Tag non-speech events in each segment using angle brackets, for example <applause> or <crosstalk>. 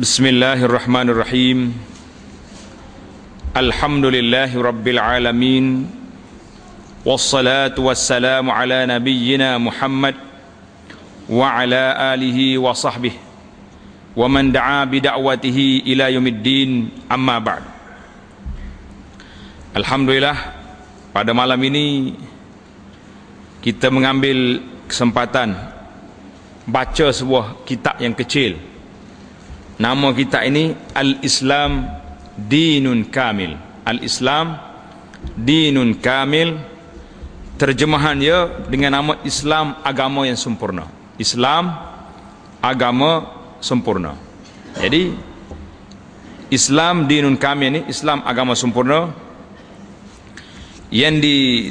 بسم الله الرحمن الرحيم الحمد لله رب العالمين والصلاة والسلام على نبينا محمد وعلى آله وصحبه ومن دعا بدعوته إلى يوم الدين أما بعد Alhamdulillah pada malam ini kita mengambil kesempatan baca sebuah kitab yang kecil nama kitab ini Al-Islam Dinun Kamil. Al-Islam Dinun Kamil. Terjemahannya dengan nama Islam agama yang sempurna. Islam agama sempurna. Jadi Islam Dinun Kamil ini Islam agama sempurna yang di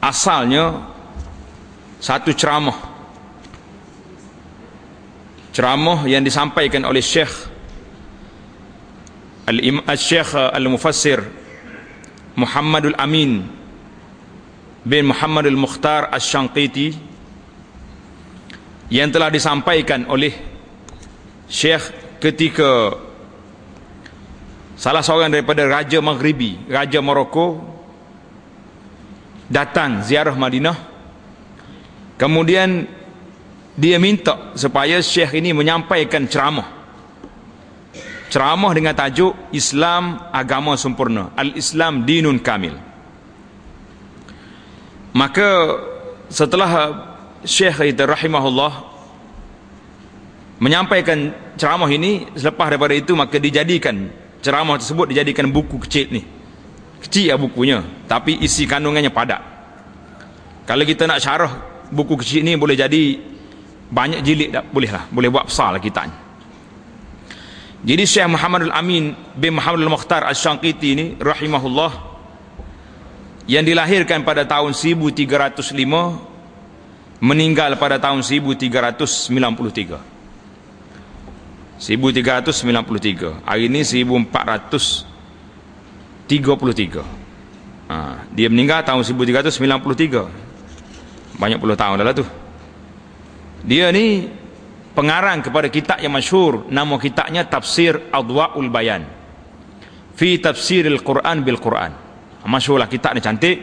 asalnya satu ceramah ceramah yang disampaikan oleh Syekh Al-Syekh Al-Mufassir Muhammadul Amin bin Muhammadul Mukhtar Asy-Syanqiti yang telah disampaikan oleh Syekh ketika salah seorang daripada Raja Maghribi, Raja Morocco datang ziarah Madinah. Kemudian dia minta supaya syekh ini menyampaikan ceramah. Ceramah dengan tajuk Islam agama sempurna. Al-Islam dinun kamil. Maka setelah syekh itu rahimahullah menyampaikan ceramah ini selepas daripada itu maka dijadikan ceramah tersebut dijadikan buku kecil ni. Kecil ya bukunya tapi isi kandungannya padat. Kalau kita nak syarah buku kecil ni boleh jadi banyak jilid tak? Boleh lah boleh buat besar lah kita jadi Syekh Muhammad Al-Amin bin Muhammad Al-Mukhtar Al-Syanqiti ni rahimahullah yang dilahirkan pada tahun 1305 meninggal pada tahun 1393 1393 hari ini 1400 33 ha, dia meninggal tahun 1393 banyak puluh tahun dah lah tu dia ni pengarang kepada kitab yang masyhur. Nama kitabnya Tafsir Adwa'ul Bayan. Fi tafsiril Quran bil Quran. Masyhurlah kitab ni cantik.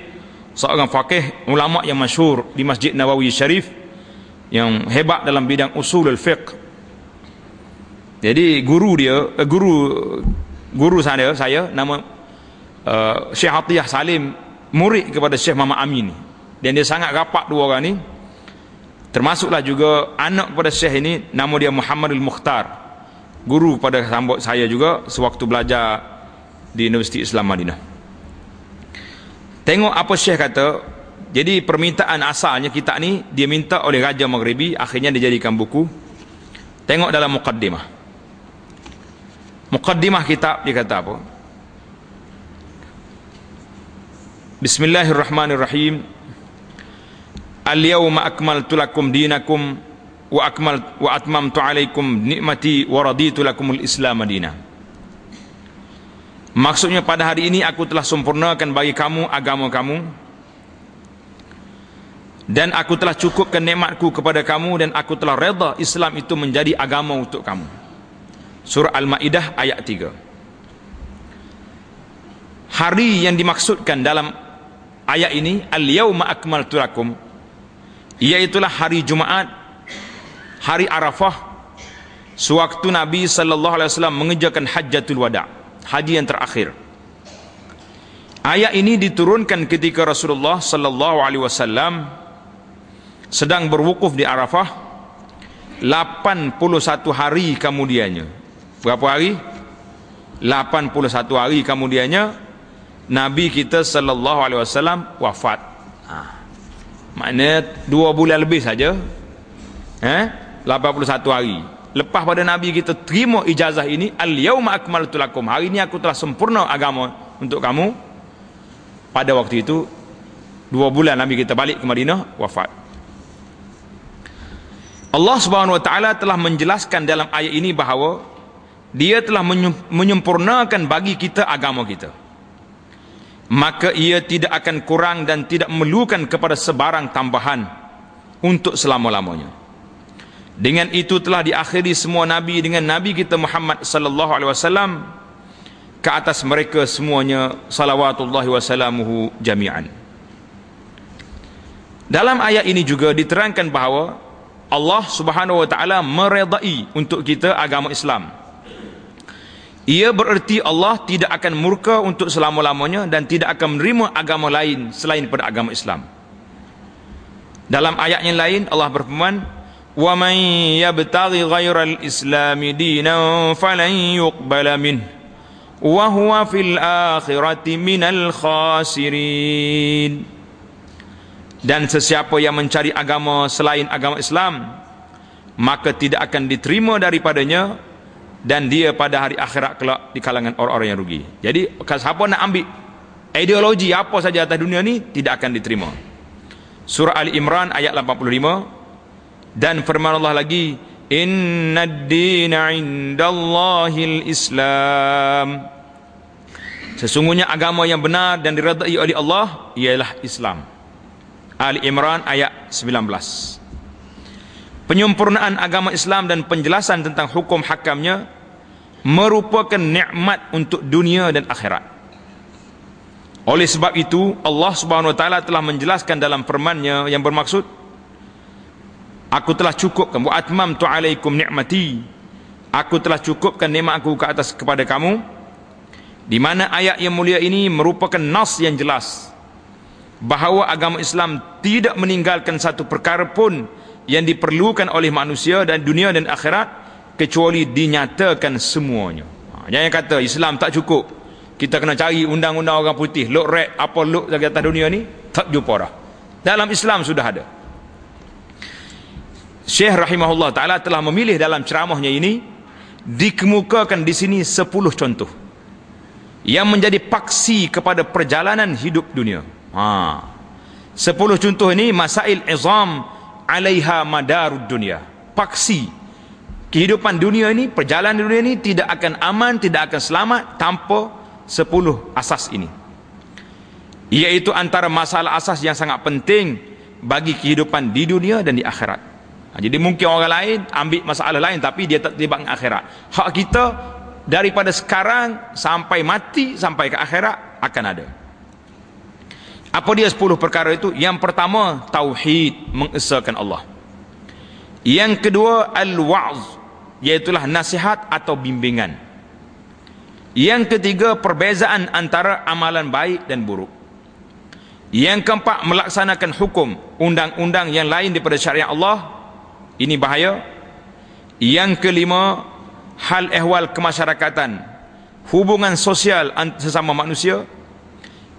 Seorang fakih ulama yang masyhur di Masjid Nawawi Syarif yang hebat dalam bidang usul al-fiqh jadi guru dia eh, guru guru saya saya nama uh, Syekh Atiyah Salim murid kepada Syekh Muhammad Amin ni. Dan dia sangat rapat dua orang ni termasuklah juga anak kepada Syekh ini nama dia Muhammadul Mukhtar. Guru pada sambut saya juga sewaktu belajar di Universiti Islam Madinah. Tengok apa Syekh kata jadi permintaan asalnya kita ni dia minta oleh Raja Maghribi akhirnya dijadikan buku. Tengok dalam muqaddimah. Muqaddimah kitab dia kata apa? Bismillahirrahmanirrahim. Al-yawma akmaltu lakum dinakum wa akmal wa atmamtu alaikum nikmati wa raditu lakumul Islam madina. Maksudnya pada hari ini aku telah sempurnakan bagi kamu agama kamu dan aku telah cukupkan nikmatku kepada kamu dan aku telah redha Islam itu menjadi agama untuk kamu. Surah Al-Maidah ayat 3. Hari yang dimaksudkan dalam ayat ini al-yauma akmaltu lakum iaitulah hari Jumaat hari Arafah sewaktu Nabi sallallahu alaihi wasallam mengerjakan hajjatul wada haji yang terakhir ayat ini diturunkan ketika Rasulullah sallallahu alaihi wasallam sedang berwukuf di Arafah 81 hari kemudiannya berapa hari 81 hari kemudiannya Nabi kita sallallahu alaihi wasallam wafat. Ha. Maknanya dua bulan lebih saja. Eh? 81 hari. Lepas pada Nabi kita terima ijazah ini, al-yauma akmaltu lakum. Hari ini aku telah sempurna agama untuk kamu. Pada waktu itu dua bulan Nabi kita balik ke Madinah wafat. Allah Subhanahu wa taala telah menjelaskan dalam ayat ini bahawa dia telah menyempurnakan bagi kita agama kita maka ia tidak akan kurang dan tidak memerlukan kepada sebarang tambahan untuk selama-lamanya. Dengan itu telah diakhiri semua nabi dengan nabi kita Muhammad sallallahu alaihi wasallam ke atas mereka semuanya salawatullahi wasallamuhu jami'an. Dalam ayat ini juga diterangkan bahawa Allah Subhanahu wa taala meredai untuk kita agama Islam ia bererti Allah tidak akan murka untuk selama-lamanya dan tidak akan menerima agama lain selain pada agama Islam. Dalam ayat yang lain Allah berfirman, "Wa man yabtaghi ghayra al-islam dinan falan yuqbala min wa huwa fil akhirati minal khasirin." Dan sesiapa yang mencari agama selain agama Islam, maka tidak akan diterima daripadanya dan dia pada hari akhirat kelak di kalangan orang-orang yang rugi. Jadi siapa nak ambil ideologi apa saja atas dunia ni tidak akan diterima. Surah Ali Imran ayat 85 dan firman Allah lagi Inna ad-dina 'indallahil Islam. Sesungguhnya agama yang benar dan diredai oleh Allah ialah Islam. Ali Imran ayat 19 penyempurnaan agama Islam dan penjelasan tentang hukum hakamnya merupakan nikmat untuk dunia dan akhirat. Oleh sebab itu Allah Subhanahu wa taala telah menjelaskan dalam firman-Nya yang bermaksud Aku telah cukupkan wa atmamtu alaikum ni'mati. Aku telah cukupkan nikmat aku ke atas kepada kamu. Di mana ayat yang mulia ini merupakan nas yang jelas bahawa agama Islam tidak meninggalkan satu perkara pun yang diperlukan oleh manusia dan dunia dan akhirat kecuali dinyatakan semuanya. Ha, jangan kata Islam tak cukup. Kita kena cari undang-undang orang putih, look rek apa look lagi atas dunia ni, tak jumpa dah. Dalam Islam sudah ada. Syekh rahimahullah taala telah memilih dalam ceramahnya ini dikemukakan di sini 10 contoh yang menjadi paksi kepada perjalanan hidup dunia. Ha. 10 contoh ini masail izam alaiha madarud dunia. Paksi kehidupan dunia ini perjalanan dunia ini tidak akan aman tidak akan selamat tanpa sepuluh asas ini. Iaitu antara masalah asas yang sangat penting bagi kehidupan di dunia dan di akhirat. Ha, jadi mungkin orang lain ambil masalah lain tapi dia tak terlibat dengan akhirat. Hak kita daripada sekarang sampai mati sampai ke akhirat akan ada apa dia 10 perkara itu? Yang pertama, tauhid mengesahkan Allah. Yang kedua, al-wa'z, iaitu nasihat atau bimbingan. Yang ketiga, perbezaan antara amalan baik dan buruk. Yang keempat, melaksanakan hukum undang-undang yang lain daripada syariat Allah. Ini bahaya. Yang kelima, hal ehwal kemasyarakatan, hubungan sosial sesama manusia.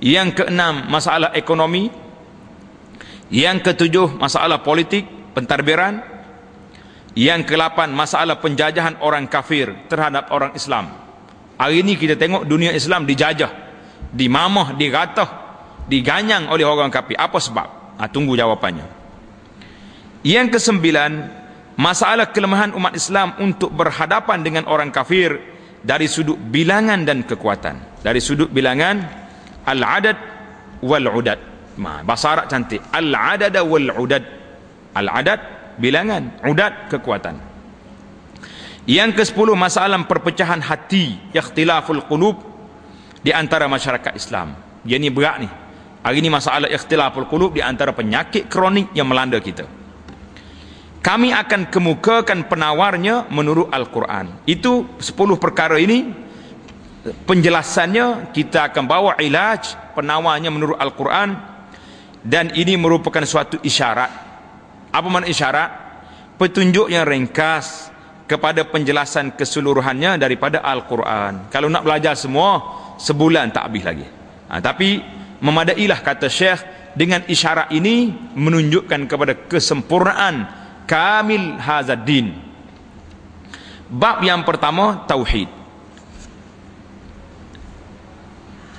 Yang keenam, masalah ekonomi. Yang ketujuh, masalah politik, pentadbiran. Yang kelapan, masalah penjajahan orang kafir terhadap orang Islam. Hari ini kita tengok dunia Islam dijajah, dimamah, digatah, diganyang oleh orang kafir. Apa sebab? Ha, tunggu jawapannya. Yang kesembilan, masalah kelemahan umat Islam untuk berhadapan dengan orang kafir dari sudut bilangan dan kekuatan. Dari sudut bilangan al-adad wal-udad. Ma, bahasa Arab cantik. Al-adad wal-udad. Al-adad bilangan, udad kekuatan. Yang ke-10 masalah perpecahan hati, ikhtilaful qulub di antara masyarakat Islam. Dia ni berat ni. Hari ni masalah ikhtilaful qulub di antara penyakit kronik yang melanda kita. Kami akan kemukakan penawarnya menurut Al-Quran. Itu 10 perkara ini penjelasannya kita akan bawa ilaj penawarnya menurut Al-Quran dan ini merupakan suatu isyarat. Apa makna isyarat? Petunjuk yang ringkas kepada penjelasan keseluruhannya daripada Al-Quran. Kalau nak belajar semua sebulan tak habis lagi. Ha, tapi memadailah kata syekh dengan isyarat ini menunjukkan kepada kesempurnaan kamil hazadin bab yang pertama tauhid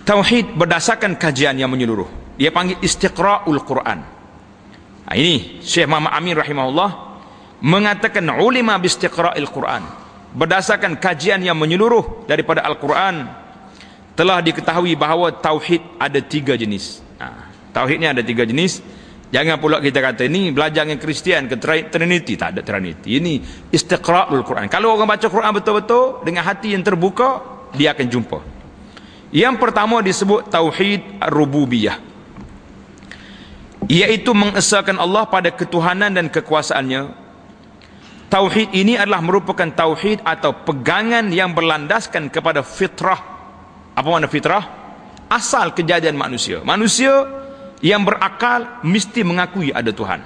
Tauhid berdasarkan kajian yang menyeluruh. Dia panggil istiqra'ul Quran. Nah, ini Syekh Muhammad Amin rahimahullah mengatakan ulima bistiqra'il Quran. Berdasarkan kajian yang menyeluruh daripada Al-Quran telah diketahui bahawa tauhid ada tiga jenis. Nah, tauhidnya ada tiga jenis. Jangan pula kita kata ni belajar dengan Kristian ke Trinity. Tak ada Trinity. Ini istiqra'ul Quran. Kalau orang baca Quran betul-betul dengan hati yang terbuka, dia akan jumpa. Yang pertama disebut Tauhid Rububiyah. Iaitu mengesahkan Allah pada ketuhanan dan kekuasaannya. Tauhid ini adalah merupakan tauhid atau pegangan yang berlandaskan kepada fitrah. Apa makna fitrah? Asal kejadian manusia. Manusia yang berakal mesti mengakui ada Tuhan.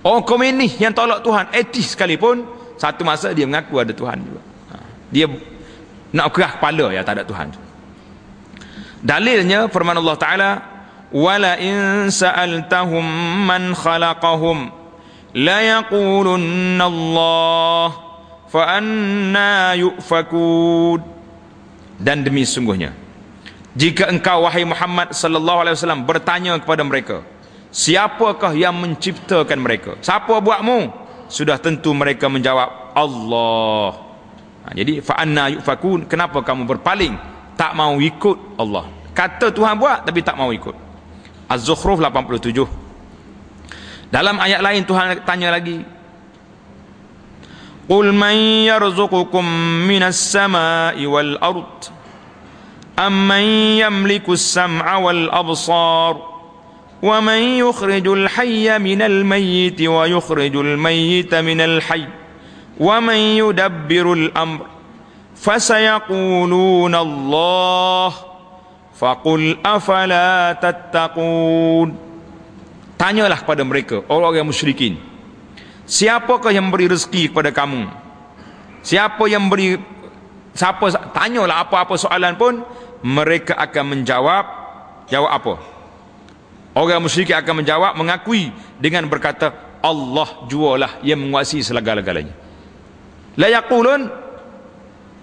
Orang komunis yang tolak Tuhan, etis sekalipun, satu masa dia mengaku ada Tuhan juga. Ha. Dia nak kerah kepala ya tak ada Tuhan. Dalilnya firman Allah Taala, "Wala in sa'altahum man khalaqahum la yaqulunna Allah fa anna yufakun." Dan demi sungguhnya jika engkau wahai Muhammad sallallahu alaihi wasallam bertanya kepada mereka, siapakah yang menciptakan mereka? Siapa buatmu? Sudah tentu mereka menjawab Allah. Ha, jadi fa anna yufakun? Kenapa kamu berpaling tak mau ikut Allah? Kata Tuhan buat tapi tak mau ikut. Az-Zukhruf 87. Dalam ayat lain Tuhan tanya lagi, Qul man yarzuqukum minas sama'i wal ardh أمن يملك السمع والأبصار ومن يخرج الحي من الميت ويخرج الميت من الحي ومن يدبر الأمر فسيقولون الله فقل أفلا تتقون Tanyalah kepada mereka orang-orang musyrikin Siapakah yang beri rezeki kepada kamu Siapa yang beri Siapa tanyalah apa-apa soalan pun mereka akan menjawab jawab apa orang musyrik akan menjawab mengakui dengan berkata Allah jualah yang menguasai segala-galanya la yaqulun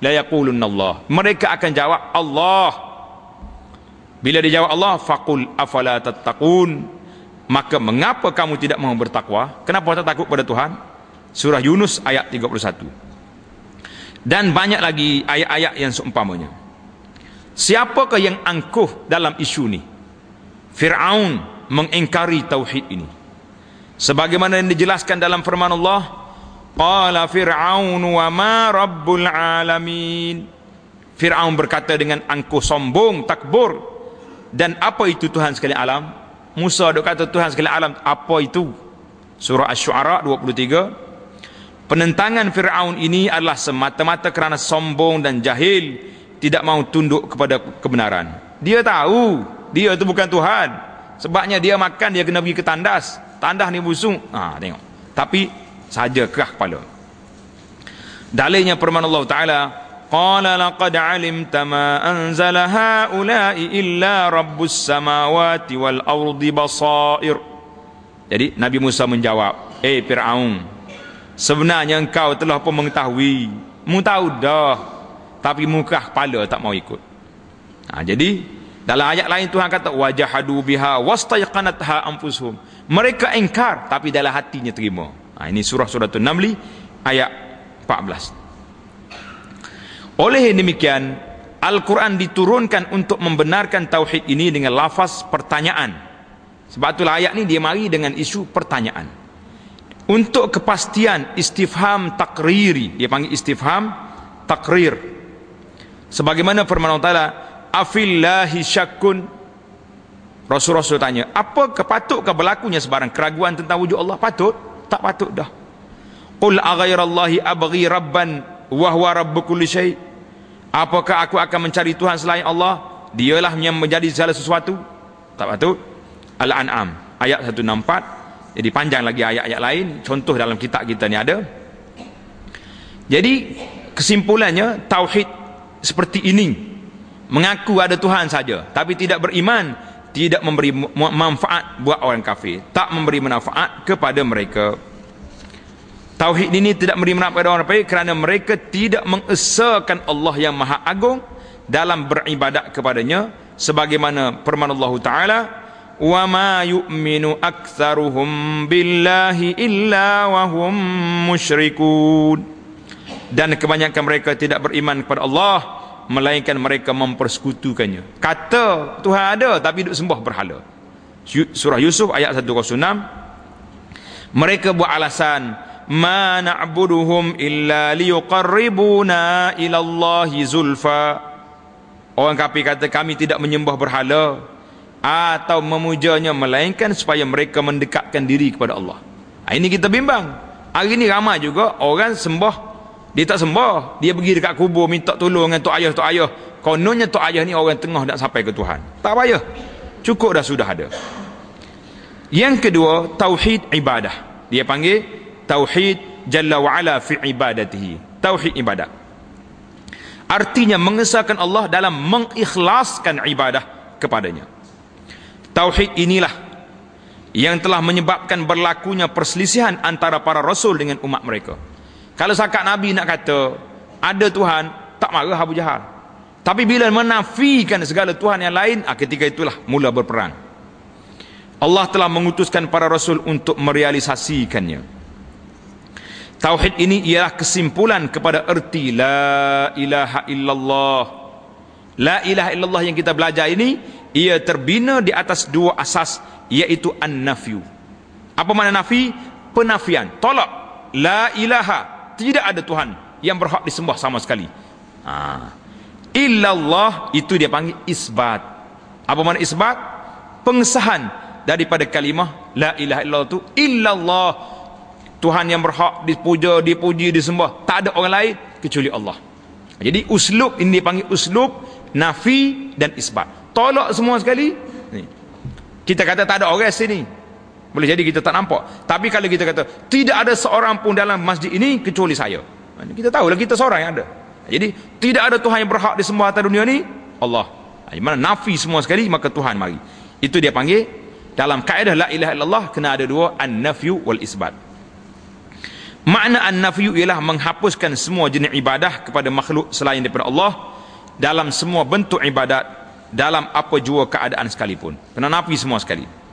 la yaqulun Allah. Mereka akan jawab Allah. Bila dia jawab Allah faqul afala tattaqun? Maka mengapa kamu tidak mahu bertakwa? Kenapa tak takut pada Tuhan? Surah Yunus ayat 31 dan banyak lagi ayat-ayat yang seumpamanya. Siapakah yang angkuh dalam isu ni? Fir'aun mengingkari tauhid ini. Sebagaimana yang dijelaskan dalam firman Allah, Qala Fir'aun wa ma rabbul alamin. Fir'aun berkata dengan angkuh sombong, takbur. Dan apa itu Tuhan sekalian alam? Musa ada kata Tuhan sekalian alam, apa itu? Surah Ash-Shu'ara 23. Penentangan Fir'aun ini adalah semata-mata kerana sombong dan jahil tidak mau tunduk kepada kebenaran. Dia tahu dia itu bukan Tuhan. Sebabnya dia makan dia kena pergi ke tandas. Tandas ni busung. Ha tengok. Tapi saja kerah kepala. Dalilnya firman Allah Taala, "Qala laqad 'alimta ma anzala haula'i illa rabbus samawati wal ardi basair." Jadi Nabi Musa menjawab, "Eh Firaun, sebenarnya engkau telah pun mengetahui. Mu tahu dah tapi muka kepala tak mau ikut ha, jadi dalam ayat lain Tuhan kata wajahadu biha wastayqanatha anfusuhum mereka engkar tapi dalam hatinya terima ha, ini surah surah tu namli ayat 14 oleh demikian Al-Quran diturunkan untuk membenarkan tauhid ini dengan lafaz pertanyaan sebab itulah ayat ni dia mari dengan isu pertanyaan untuk kepastian istifham takriri dia panggil istifham takrir Sebagaimana firman Allah Taala, "Afillahi syakkun" Rasul-rasul tanya, apa kepatutkah berlakunya sebarang keraguan tentang wujud Allah? Patut? Tak patut dah. Qul aghairallahi abghi rabban wa huwa rabbu kulli syai. Apakah aku akan mencari Tuhan selain Allah? Dialah yang menjadi segala sesuatu? Tak patut. Al-An'am ayat 164. Jadi panjang lagi ayat-ayat lain, contoh dalam kitab kita ni ada. Jadi kesimpulannya tauhid seperti ini mengaku ada Tuhan saja tapi tidak beriman tidak memberi manfaat buat orang kafir. Tak memberi manfaat kepada mereka. Tauhid ini tidak memberi manfaat kepada orang kafir kerana mereka tidak mengesahkan Allah yang maha agung dalam beribadat kepadanya. Sebagaimana firman Allah taala wa ma yu'minu aktsaruhum billahi illa wa hum musyrikun. Dan kebanyakan mereka tidak beriman kepada Allah melainkan mereka mempersekutukannya. Kata Tuhan ada tapi duk sembah berhala. Surah Yusuf ayat 106 mereka buat alasan ma na'buduhum illa liyuqarribuna ila zulfa. Orang kafir kata kami tidak menyembah berhala atau memujanya melainkan supaya mereka mendekatkan diri kepada Allah. Ha, ini kita bimbang. Hari ini ramai juga orang sembah dia tak sembah. Dia pergi dekat kubur minta tolong dengan tok ayah tok ayah. Kononnya tok ayah ni orang tengah nak sampai ke Tuhan. Tak payah. Cukup dah sudah ada. Yang kedua tauhid ibadah. Dia panggil tauhid jalla wa ala fi ibadatihi. Tauhid ibadah. Artinya mengesahkan Allah dalam mengikhlaskan ibadah kepadanya. Tauhid inilah yang telah menyebabkan berlakunya perselisihan antara para rasul dengan umat mereka kalau sakat nabi nak kata ada Tuhan tak marah Abu Jahal. Tapi bila menafikan segala Tuhan yang lain ah, ketika itulah mula berperang. Allah telah mengutuskan para rasul untuk merealisasikannya. Tauhid ini ialah kesimpulan kepada erti La ilaha illallah. La ilaha illallah yang kita belajar ini Ia terbina di atas dua asas Iaitu an-nafyu. Apa makna nafi? Penafian Tolak. La ilaha Tidak ada Tuhan Yang berhak disembah sama sekali ha. Illallah Itu dia panggil isbat Apa makna isbat? Pengesahan Daripada kalimah La ilaha illallah itu Illallah Tuhan yang berhak dipuja, dipuji, disembah. Tak ada orang lain kecuali Allah. Jadi uslub ini dipanggil uslub nafi dan isbat. Tolak semua sekali. Kita kata tak ada orang sini. Boleh jadi kita tak nampak. Tapi kalau kita kata tidak ada seorang pun dalam masjid ini kecuali saya. Kita tahu lah kita seorang yang ada. Jadi tidak ada Tuhan yang berhak disembah atas dunia ini Allah. Di mana nafi semua sekali maka Tuhan mari. Itu dia panggil dalam kaedah la ilaha illallah kena ada dua an-nafyu wal isbat. Makna an-nafyu ialah menghapuskan semua jenis ibadah kepada makhluk selain daripada Allah dalam semua bentuk ibadat dalam apa jua keadaan sekalipun. Kena nafi semua sekali.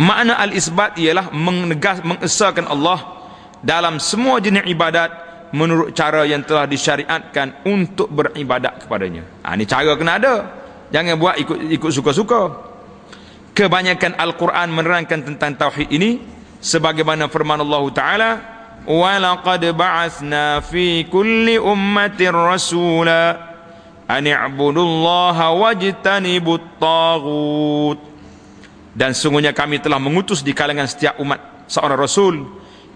Makna al-isbat ialah menegas mengesahkan Allah dalam semua jenis ibadat menurut cara yang telah disyariatkan untuk beribadat kepadanya. Ha, ini cara kena ada. Jangan buat ikut ikut suka-suka. Kebanyakan Al-Quran menerangkan tentang tauhid ini sebagaimana firman Allah Taala ولقد بعثنا في كل أمة رسولا أن اعبدوا الله واجتنبوا الطاغوت dan sungguhnya kami telah mengutus di kalangan setiap umat seorang rasul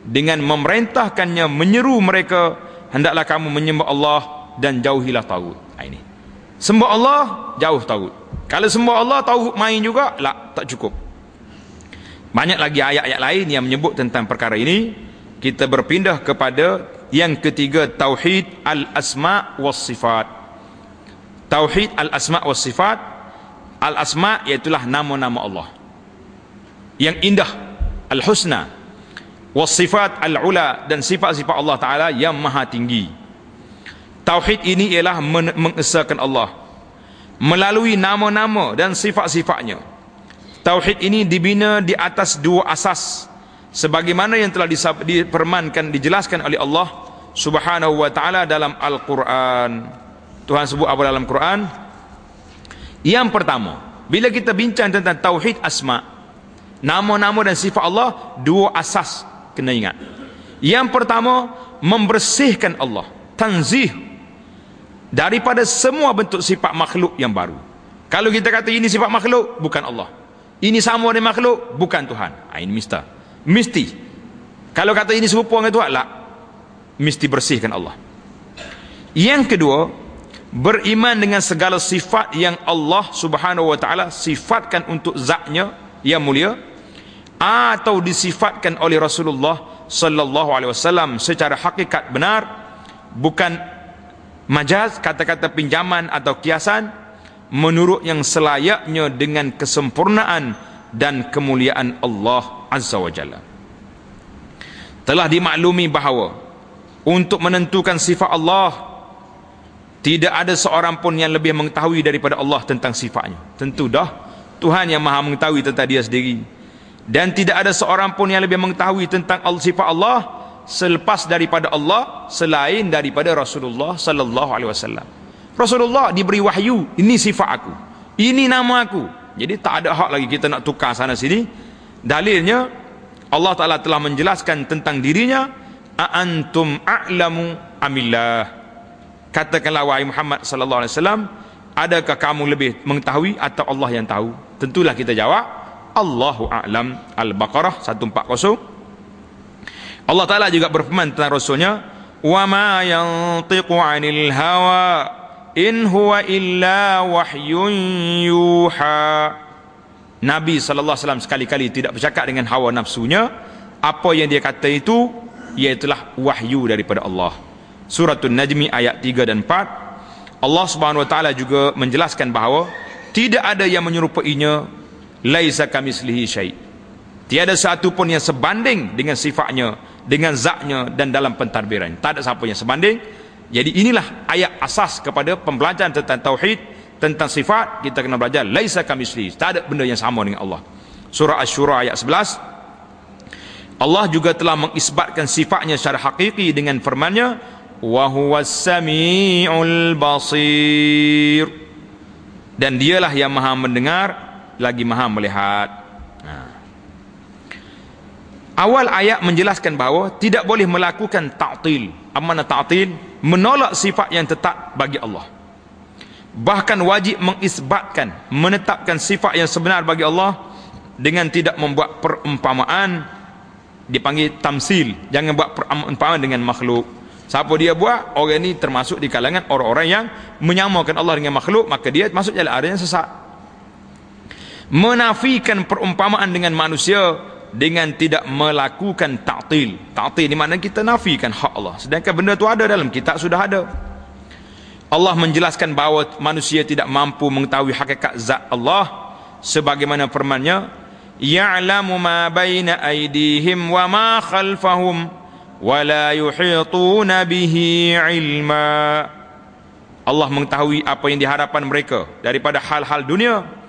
dengan memerintahkannya menyeru mereka hendaklah kamu menyembah Allah dan jauhilah tagut. Ha, ini. Sembah Allah jauh tagut. Kalau sembah Allah tagut main juga lah tak cukup. Banyak lagi ayat-ayat lain yang menyebut tentang perkara ini. Kita berpindah kepada yang ketiga tauhid al-asma was sifat tauhid al-asma was sifat al-asma iaitu nama-nama Allah yang indah al-husna was sifat al-ula dan sifat-sifat Allah taala yang maha tinggi tauhid ini ialah mengesahkan Allah melalui nama-nama dan sifat-sifatnya tauhid ini dibina di atas dua asas sebagaimana yang telah dipermankan dijelaskan oleh Allah Subhanahu wa taala dalam Al-Quran. Tuhan sebut apa dalam Quran? Yang pertama, bila kita bincang tentang tauhid asma, nama-nama dan sifat Allah, dua asas kena ingat. Yang pertama, membersihkan Allah, tanzih daripada semua bentuk sifat makhluk yang baru. Kalau kita kata ini sifat makhluk, bukan Allah. Ini sama dengan makhluk, bukan Tuhan. Ha, ini mistah mesti kalau kata ini serupa dengan Tuhan lah mesti bersihkan Allah yang kedua beriman dengan segala sifat yang Allah subhanahu wa ta'ala sifatkan untuk zatnya yang mulia atau disifatkan oleh Rasulullah sallallahu alaihi wasallam secara hakikat benar bukan majaz kata-kata pinjaman atau kiasan menurut yang selayaknya dengan kesempurnaan dan kemuliaan Allah Azza wa Jalla. Telah dimaklumi bahawa untuk menentukan sifat Allah tidak ada seorang pun yang lebih mengetahui daripada Allah tentang sifatnya. Tentu dah Tuhan yang Maha mengetahui tentang dia sendiri. Dan tidak ada seorang pun yang lebih mengetahui tentang sifat Allah selepas daripada Allah selain daripada Rasulullah sallallahu alaihi wasallam. Rasulullah diberi wahyu, ini sifat aku. Ini nama aku Jadi tak ada hak lagi kita nak tukar sana sini. Dalilnya Allah Taala telah menjelaskan tentang dirinya a antum a'lamu amillah. Katakanlah wahai Muhammad sallallahu alaihi wasallam, adakah kamu lebih mengetahui atau Allah yang tahu? Tentulah kita jawab, Allahu a'lam. Al-Baqarah 140. Allah Taala juga berfirman tentang rasulnya, "Wa ma yantiqu 'anil hawa in huwa illa wahyun yuha." Nabi sallallahu alaihi wasallam sekali-kali tidak bercakap dengan hawa nafsunya apa yang dia kata itu iaitulah wahyu daripada Allah Suratul Najmi ayat 3 dan 4 Allah Subhanahu wa taala juga menjelaskan bahawa tidak ada yang menyerupainya laisa kamislihi syai. Tiada satu pun yang sebanding dengan sifatnya dengan zatnya dan dalam pentadbiran. Tak ada siapa yang sebanding. Jadi inilah ayat asas kepada pembelajaran tentang tauhid tentang sifat. Kita kena belajar laisa kamisli tak ada benda yang sama dengan Allah. Surah asy-syura ayat 11 Allah juga telah mengisbatkan sifatnya secara hakiki dengan firman-Nya wa basir. Dan dialah yang maha mendengar lagi maha melihat. Ha. awal ayat menjelaskan bahawa tidak boleh melakukan ta'til. Apa makna ta'til? Menolak sifat yang tetap bagi Allah. Bahkan wajib mengisbatkan menetapkan sifat yang sebenar bagi Allah dengan tidak membuat perumpamaan dipanggil tamsil. Jangan buat perumpamaan dengan makhluk. Siapa dia buat? Orang ini termasuk di kalangan orang-orang yang menyamakan Allah dengan makhluk maka dia masuk jalan arah yang sesat menafikan perumpamaan dengan manusia dengan tidak melakukan ta'til. Ta'til di mana kita nafikan hak Allah. Sedangkan benda tu ada dalam kitab sudah ada. Allah menjelaskan bahawa manusia tidak mampu mengetahui hakikat zat Allah sebagaimana firman-Nya ya'lamu ma baina aydihim wa ma khalfahum wa la yuhituna bihi ilma. Allah mengetahui apa yang di hadapan mereka daripada hal-hal dunia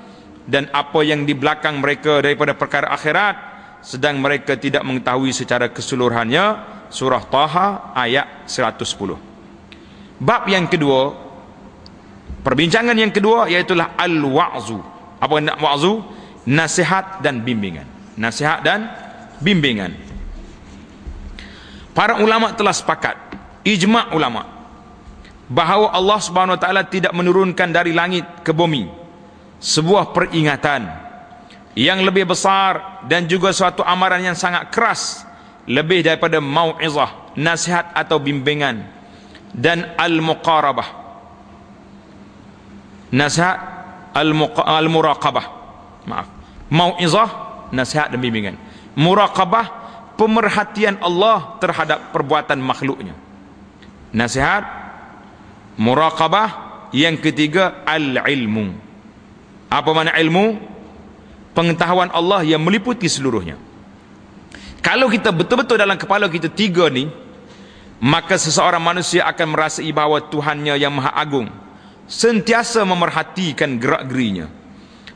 dan apa yang di belakang mereka daripada perkara akhirat sedang mereka tidak mengetahui secara keseluruhannya surah Taha ayat 110 Bab yang kedua Perbincangan yang kedua Iaitulah Al-Wa'zu. Apa nak wa'zu? Nasihat dan bimbingan. Nasihat dan bimbingan. Para ulama telah sepakat Ijma' ulama Bahawa Allah subhanahu wa ta'ala Tidak menurunkan dari langit ke bumi Sebuah peringatan Yang lebih besar Dan juga suatu amaran yang sangat keras Lebih daripada mau'izah Nasihat atau bimbingan dan al-muqarabah. Nasihat al-muraqabah. Maaf. Mau'izah nasihat dan bimbingan. Muraqabah pemerhatian Allah terhadap perbuatan makhluknya. Nasihat muraqabah yang ketiga al-ilmu apa makna ilmu? Pengetahuan Allah yang meliputi seluruhnya. Kalau kita betul-betul dalam kepala kita tiga ni maka seseorang manusia akan merasai bahawa Tuhannya yang maha agung sentiasa memerhatikan gerak-gerinya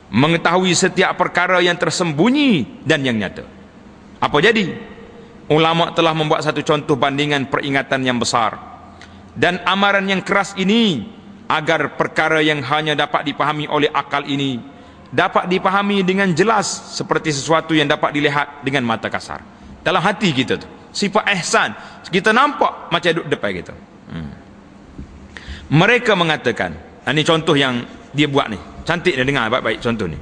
mengetahui setiap perkara yang tersembunyi dan yang nyata. Apa jadi? Ulama telah membuat satu contoh bandingan peringatan yang besar dan amaran yang keras ini agar perkara yang hanya dapat dipahami oleh akal ini dapat dipahami dengan jelas seperti sesuatu yang dapat dilihat dengan mata kasar. Dalam hati kita tu sifat ihsan kita nampak macam duduk depan kita. Hmm. mereka mengatakan ini contoh yang dia buat ni. Cantik dia dengar baik-baik contoh ni.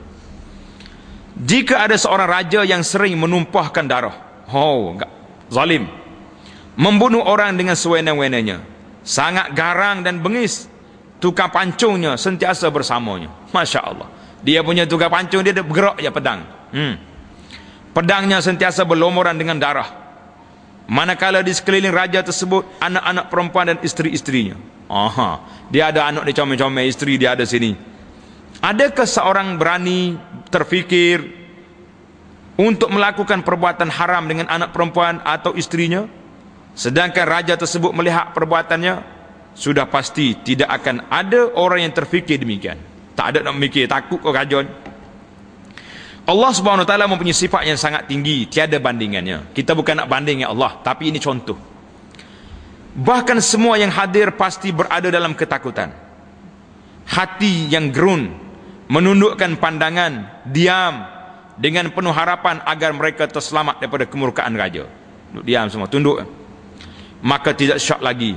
Jika ada seorang raja yang sering menumpahkan darah oh enggak zalim membunuh orang dengan sewenang-wenangnya sangat garang dan bengis tukar pancungnya sentiasa bersamanya. Masya Allah dia punya tukar pancung dia bergerak je pedang. Hmm. pedangnya sentiasa berlomoran dengan darah. Manakala di sekeliling raja tersebut anak-anak perempuan dan isteri-isterinya. Aha. Dia ada anak dia comel-comel isteri dia ada sini. Adakah seorang berani terfikir untuk melakukan perbuatan haram dengan anak perempuan atau isterinya? Sedangkan raja tersebut melihat perbuatannya sudah pasti tidak akan ada orang yang terfikir demikian tak ada nak mikir takut ke raja Allah Subhanahu taala mempunyai sifat yang sangat tinggi, tiada bandingannya. Kita bukan nak banding ya Allah, tapi ini contoh. Bahkan semua yang hadir pasti berada dalam ketakutan. Hati yang gerun, menundukkan pandangan diam dengan penuh harapan agar mereka terselamat daripada kemurkaan raja duduk diam semua tunduk maka tidak syak lagi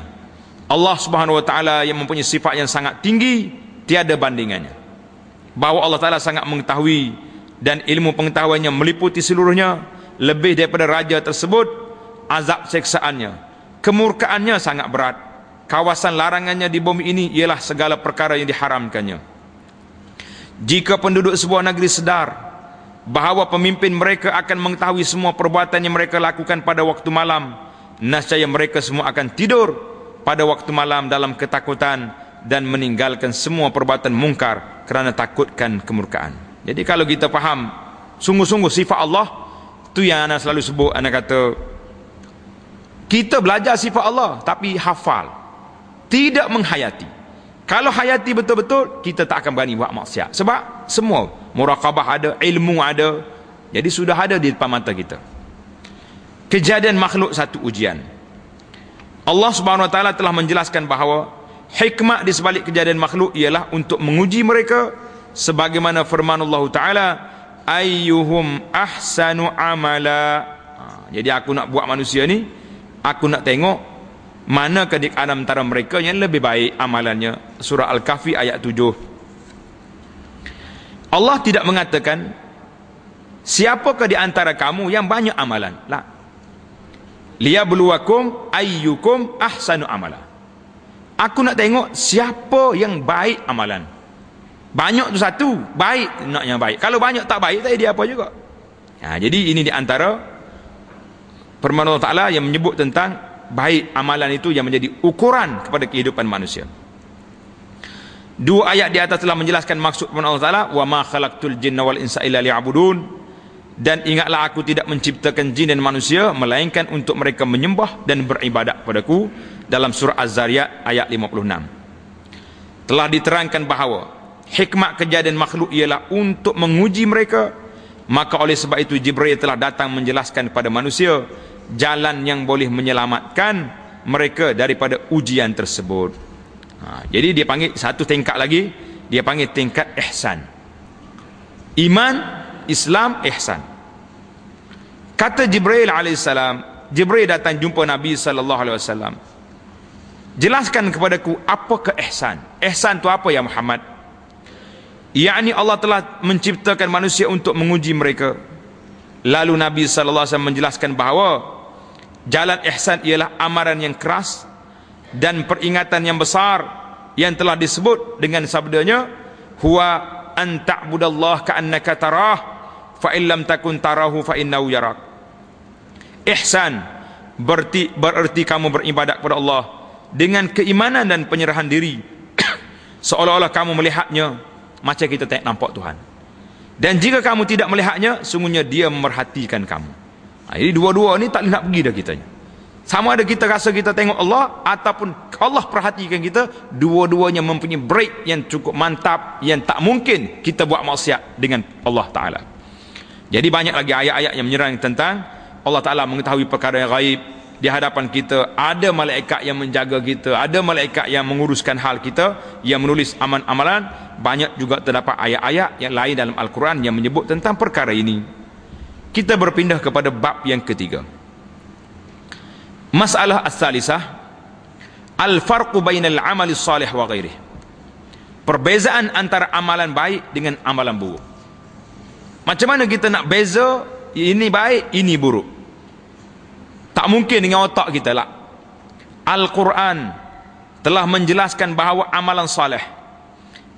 Allah Subhanahu wa taala yang mempunyai sifat yang sangat tinggi tiada bandingannya. Bahawa Allah taala sangat mengetahui dan ilmu pengetahuannya meliputi seluruhnya lebih daripada raja tersebut azab seksaannya kemurkaannya sangat berat. Kawasan larangannya di bumi ini ialah segala perkara yang diharamkannya. Jika penduduk sebuah negeri sedar bahawa pemimpin mereka akan mengetahui semua perbuatan yang mereka lakukan pada waktu malam nascaya mereka semua akan tidur pada waktu malam dalam ketakutan dan meninggalkan semua perbuatan mungkar kerana takutkan kemurkaan. Jadi kalau kita faham sungguh-sungguh sifat Allah, tu yang ana selalu sebut ana kata kita belajar sifat Allah tapi hafal. Tidak menghayati. Kalau hayati betul-betul kita tak akan berani buat maksiat. Sebab semua muraqabah ada, ilmu ada. Jadi sudah ada di depan mata kita kejadian makhluk satu ujian. Allah Subhanahu wa taala telah menjelaskan bahawa hikmah di sebalik kejadian makhluk ialah untuk menguji mereka sebagaimana firman Allah taala ayyuhum ahsanu amala. Ha, jadi aku nak buat manusia ni aku nak tengok mana kedik antara mereka yang lebih baik amalannya. Surah Al-Kahfi ayat 7. Allah tidak mengatakan siapakah di antara kamu yang banyak amalan. Lah liyabluwakum ayyukum ahsanu amala. Aku nak tengok siapa yang baik amalan. Banyak tu satu baik nak yang baik. Kalau banyak tak baik tak dia apa juga. Ha, jadi ini di antara firman Allah Ta'ala yang menyebut tentang baik amalan itu yang menjadi ukuran kepada kehidupan manusia. Dua ayat di atas telah menjelaskan maksud firman Allah Ta'ala wa ma khalaqtul jinna wal insa illa liya'budun dan ingatlah aku tidak menciptakan jin dan manusia melainkan untuk mereka menyembah dan beribadat padaku dalam surah Az-Zariyat ayat 56 telah diterangkan bahawa hikmat kejadian makhluk ialah untuk menguji mereka. Maka oleh sebab itu Jibril telah datang menjelaskan kepada manusia jalan yang boleh menyelamatkan mereka daripada ujian tersebut. Ha, jadi dia panggil satu tingkat lagi dia panggil tingkat ihsan. Iman Islam ihsan. Kata Jibril alaihissalam, Jibril datang jumpa Nabi sallallahu alaihi wasallam. Jelaskan kepadaku apa ke ihsan? Ihsan tu apa ya Muhammad? Yakni Allah telah menciptakan manusia untuk menguji mereka. Lalu Nabi sallallahu alaihi wasallam menjelaskan bahawa jalan ihsan ialah amaran yang keras dan peringatan yang besar yang telah disebut dengan sabdanya huwa an ta'budallaha ka'annaka tarah fa illam takun tarahu fa innahu yarak. Ihsan berarti berarti kamu beribadat kepada Allah dengan keimanan dan penyerahan diri. <coughs> Seolah-olah kamu melihatnya macam kita tak nampak Tuhan. Dan jika kamu tidak melihatnya sungguhnya dia memerhatikan kamu. Ha, jadi dua-dua ni tak nak pergi dah kita sama ada kita rasa kita tengok Allah ataupun Allah perhatikan kita dua-duanya mempunyai break yang cukup mantap yang tak mungkin kita buat maksiat dengan Allah Ta'ala jadi banyak lagi ayat-ayat yang menyerang tentang Allah Ta'ala mengetahui perkara yang gaib di hadapan kita. Ada malaikat yang menjaga kita. Ada malaikat yang menguruskan hal kita. Yang menulis aman-amalan. Banyak juga terdapat ayat-ayat yang lain dalam Al-Quran yang menyebut tentang perkara ini. Kita berpindah kepada bab yang ketiga. Masalah as-salisah. Al-farqu bainal amali salih wa ghairih. Perbezaan antara amalan baik dengan amalan buruk. Macam mana kita nak beza ini baik, ini buruk? Tak mungkin dengan otak kita lah. Al-Quran telah menjelaskan bahawa amalan salih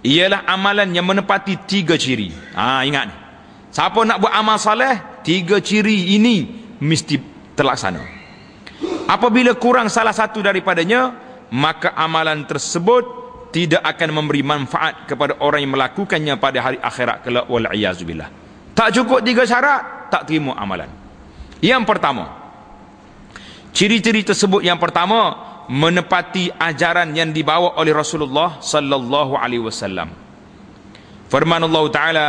ialah amalan yang menepati tiga ciri. Ha, ingat ni. Siapa nak buat amal salih, tiga ciri ini mesti terlaksana. Apabila kurang salah satu daripadanya, maka amalan tersebut tidak akan memberi manfaat kepada orang yang melakukannya pada hari akhirat kelak wal iazubillah. Tak cukup tiga syarat, tak terima amalan. Yang pertama, ciri-ciri tersebut yang pertama menepati ajaran yang dibawa oleh Rasulullah sallallahu alaihi wasallam. Firman Allah Taala,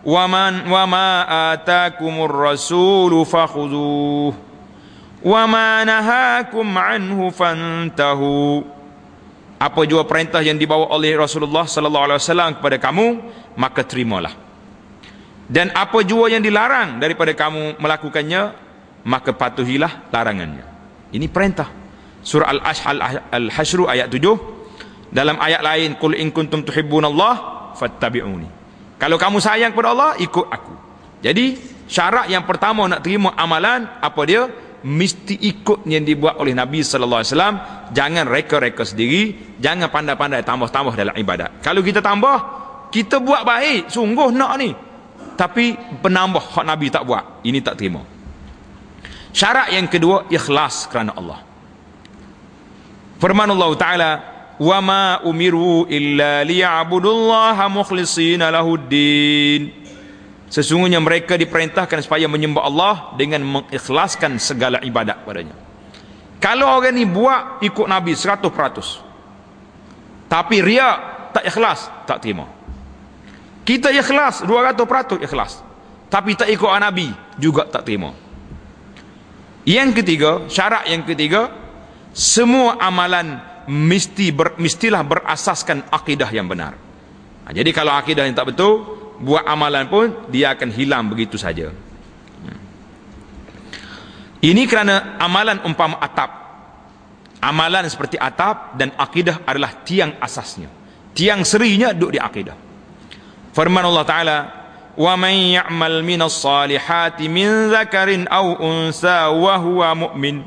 "Wa man wa ma ataakumur rasulu fakhudhuhu wa ma nahakum anhu fantahu." apa jua perintah yang dibawa oleh Rasulullah sallallahu alaihi wasallam kepada kamu maka terimalah dan apa jua yang dilarang daripada kamu melakukannya maka patuhilah larangannya. Ini perintah. Surah al-hashr ayat 7 dalam ayat lain qul in kuntum tuhibbunallah fattabi'uni. Kalau kamu sayang kepada Allah ikut aku. Jadi syarat yang pertama nak terima amalan apa dia? Mesti ikut yang dibuat oleh Nabi sallallahu alaihi wasallam. Jangan reka-reka sendiri. Jangan pandai-pandai tambah-tambah dalam ibadat. Kalau kita tambah kita buat baik. Sungguh nak ni tapi penambah hak Nabi tak buat ini tak terima syarat yang kedua ikhlas kerana Allah firman Allah taala wa ma umiru illa liya'budullaha mukhlishina lahuddin Sesungguhnya mereka diperintahkan supaya menyembah Allah dengan mengikhlaskan segala ibadat padanya. Kalau orang ni buat ikut Nabi 100%. Tapi ria tak ikhlas, tak terima. Kita ikhlas 200% ikhlas. Tapi tak ikut Nabi juga tak terima. Yang ketiga, syarat yang ketiga, semua amalan mesti ber, mestilah berasaskan akidah yang benar. Ha, jadi kalau akidah yang tak betul, buat amalan pun dia akan hilang begitu saja. Ini kerana amalan umpama atap. Amalan seperti atap dan akidah adalah tiang asasnya. Tiang serinya duduk di akidah. Firman Allah Taala, "Wa man ya'mal minas salihati min dzakarin aw unsa wa huwa mu'min."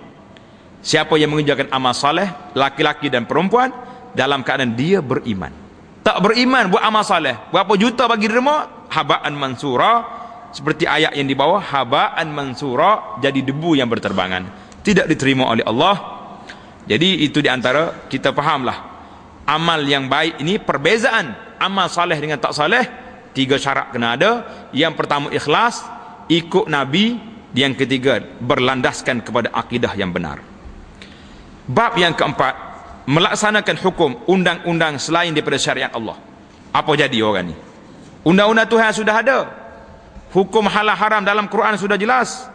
Siapa yang mengerjakan amal saleh, laki-laki dan perempuan dalam keadaan dia beriman. Tak beriman buat amal saleh. Berapa juta bagi derma habaan mansura seperti ayat yang di bawah habaan mansura jadi debu yang berterbangan. Tidak diterima oleh Allah. Jadi itu di antara kita fahamlah amal yang baik ini perbezaan amal saleh dengan tak saleh tiga syarat kena ada. Yang pertama ikhlas ikut nabi. Yang ketiga berlandaskan kepada akidah yang benar. Bab yang keempat melaksanakan hukum undang-undang selain daripada syariat Allah. Apa jadi orang ni? Undang-undang Tuhan sudah ada. Hukum halal haram dalam Quran sudah jelas.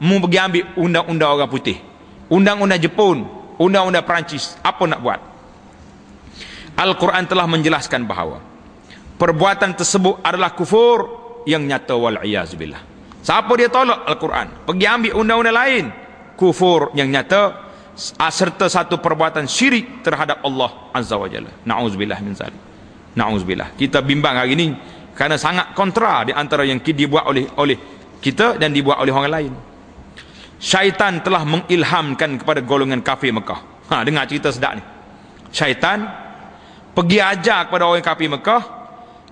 Mu pergi ambil undang-undang orang putih. Undang-undang Jepun undang-undang Perancis. Apa nak buat Al-Quran telah menjelaskan bahawa perbuatan tersebut adalah kufur yang nyata wal'iyazubillah siapa dia tolak Al-Quran pergi ambil undang-undang lain kufur yang nyata serta satu perbuatan syirik terhadap Allah Azza wa Jalla. Na'udzubillah min zalik. Na'udzubillah. Kita bimbang hari ini kerana sangat kontra di antara yang dibuat oleh oleh kita dan dibuat oleh orang lain. Syaitan telah mengilhamkan kepada golongan kafir Mekah. Ha, dengar cerita sedap ni. Syaitan pergi ajar kepada orang kafir Mekah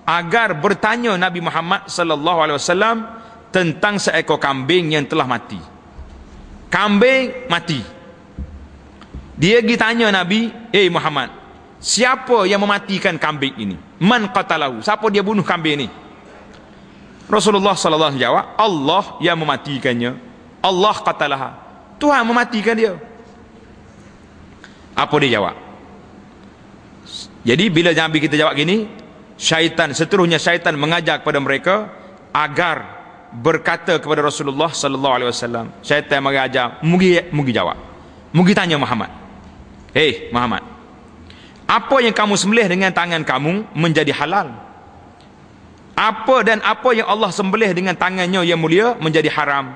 agar bertanya Nabi Muhammad sallallahu alaihi wasallam tentang seekor kambing yang telah mati. Kambing mati. Dia pergi tanya Nabi, "Eh Muhammad, siapa yang mematikan kambing ini? Man qatalahu? Siapa dia bunuh kambing ini?" Rasulullah sallallahu alaihi wasallam jawab, "Allah yang mematikannya. Allah qatalaha." Tuhan mematikan dia. Apa dia jawab? Jadi bila Nabi kita jawab gini, syaitan seterusnya syaitan mengajak kepada mereka agar berkata kepada Rasulullah sallallahu alaihi wasallam. Syaitan mengajak, mugi mugi jawab. Mugi tanya Muhammad. Hei Muhammad Apa yang kamu sembelih dengan tangan kamu Menjadi halal Apa dan apa yang Allah sembelih Dengan tangannya yang mulia Menjadi haram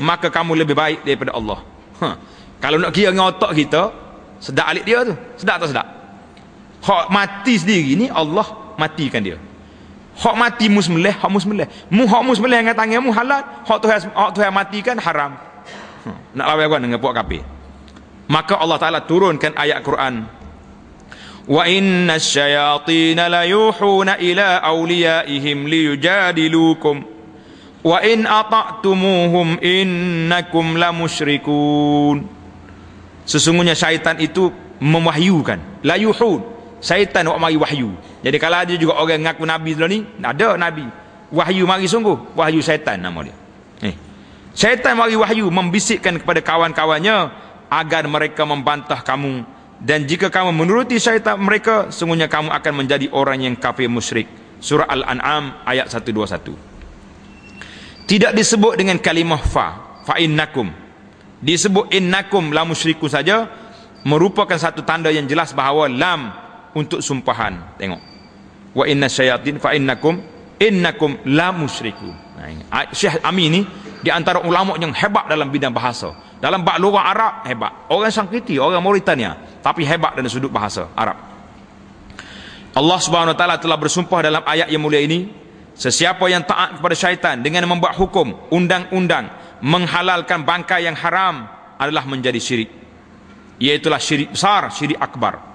Maka kamu lebih baik daripada Allah huh. Kalau nak kira dengan otak kita Sedap alik dia tu Sedap tak sedap Hak mati sendiri ni Allah matikan dia. Hak mati mu sembelih Hak mu sembelih. Mu hak mu sembelih dengan tangan mu halal Hak Tuhan, hak Tuhan matikan haram. Huh. Nak lawan dengan puak kapir maka Allah Taala turunkan ayat Quran. Wa inna syayatin la yuhuna ila awliyaihim liyujadilukum. Wa in ata'tumuhum innakum la musyrikun. Sesungguhnya syaitan itu mewahyukan. La yuhun syaitan buat mari wahyu. Jadi kalau ada juga orang ngaku nabi dulu ni ada nabi. Wahyu mari sungguh. Wahyu syaitan nama dia. Eh. Syaitan mari wahyu membisikkan kepada kawan-kawannya agar mereka membantah kamu. Dan jika kamu menuruti syaitan mereka sungguhnya kamu akan menjadi orang yang kafir musyrik. Surah al-an'am ayat 121 tidak disebut dengan kalimah fa fa innakum. Disebut innakum la musyriku saja merupakan satu tanda yang jelas bahawa lam untuk sumpahan. Tengok. Wa inna syayatin fa innakum innakum la musyriku. Nah, Syekh Amin ni di antara ulama yang hebat dalam bidang bahasa. Dalam bab lughah Arab hebat. Orang Sangkiti orang Mauritania tapi hebat dalam sudut bahasa Arab. Allah Subhanahu wa taala telah bersumpah dalam ayat yang mulia ini sesiapa yang taat kepada syaitan dengan membuat hukum undang-undang menghalalkan bangkai yang haram adalah menjadi syirik. Iaitulah syirik besar syirik akbar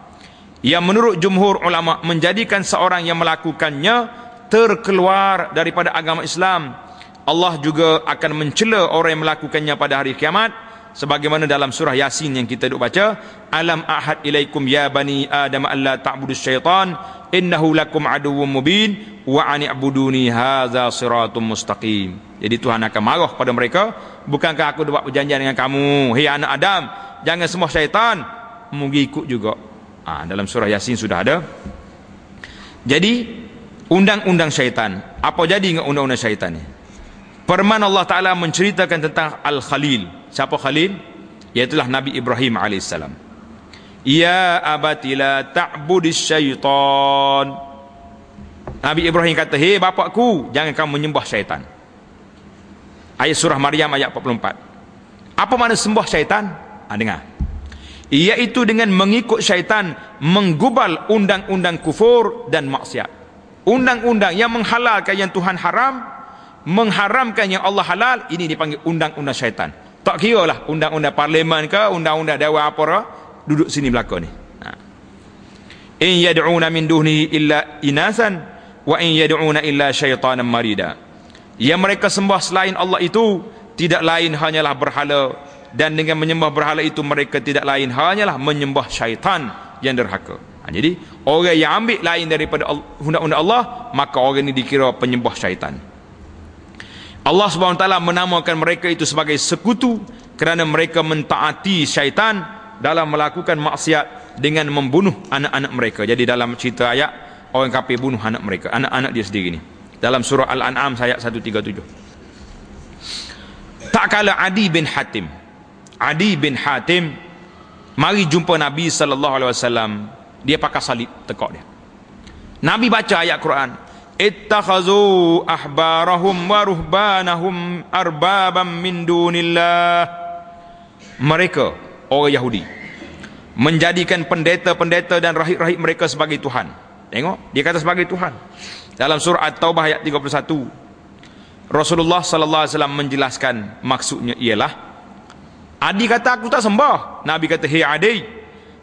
yang menurut jumhur ulama menjadikan seorang yang melakukannya terkeluar daripada agama Islam. Allah juga akan mencela orang yang melakukannya pada hari kiamat. Sebagaimana dalam surah yasin yang kita duk baca alam ahad ilaikum ya bani adam alla ta'budus syaitan innahu lakum aduwwum mubin wa ani'buduni hadza siratum mustaqim. Jadi Tuhan akan marah pada mereka bukankah aku buat perjanjian dengan kamu hei anak adam? Jangan semua syaitan. Mengikut juga ha, dalam surah yasin sudah ada jadi undang-undang syaitan apa jadi dengan undang-undang syaitan ni Firman Allah Ta'ala menceritakan tentang Al-Khalil. Siapa Khalil? Iaitulah Nabi Ibrahim AS. Ya abatila ta'budis syaitan. Nabi Ibrahim kata, Hei bapakku, jangan kamu menyembah syaitan. Ayat surah Maryam ayat 44. Apa makna sembah syaitan? Ha, dengar. Iaitu dengan mengikut syaitan, menggubal undang-undang kufur dan maksiat. Undang-undang yang menghalalkan yang Tuhan haram, mengharamkan yang Allah halal ini dipanggil undang-undang syaitan tak kira lah undang-undang parlimen ke undang-undang dewan apa duduk sini belakang ni ha. in yad'una min duhnihi illa inasan wa in yad'una illa syaitanan marida yang mereka sembah selain Allah itu tidak lain hanyalah berhala dan dengan menyembah berhala itu mereka tidak lain hanyalah menyembah syaitan yang derhaka ha, jadi orang yang ambil lain daripada undang-undang Allah maka orang ini dikira penyembah syaitan Allah SWT menamakan mereka itu sebagai sekutu kerana mereka mentaati syaitan dalam melakukan maksiat dengan membunuh anak-anak mereka. Jadi dalam cerita ayat orang kafir bunuh anak mereka, anak-anak dia sendiri ni. Dalam surah Al-An'am ayat 137. Tak kala Adi bin Hatim. Adi bin Hatim mari jumpa Nabi sallallahu alaihi wasallam, dia pakai salib tekak dia. Nabi baca ayat Quran, ittakhazu ahbarahum wa ruhbanahum arbaban min dunillah. Mereka orang Yahudi menjadikan pendeta-pendeta dan rahib-rahib mereka sebagai Tuhan. Tengok dia kata sebagai Tuhan. Dalam surah At-Taubah ayat 31 Rasulullah sallallahu alaihi wasallam menjelaskan maksudnya ialah Adi kata aku tak sembah. Nabi kata hei Adi.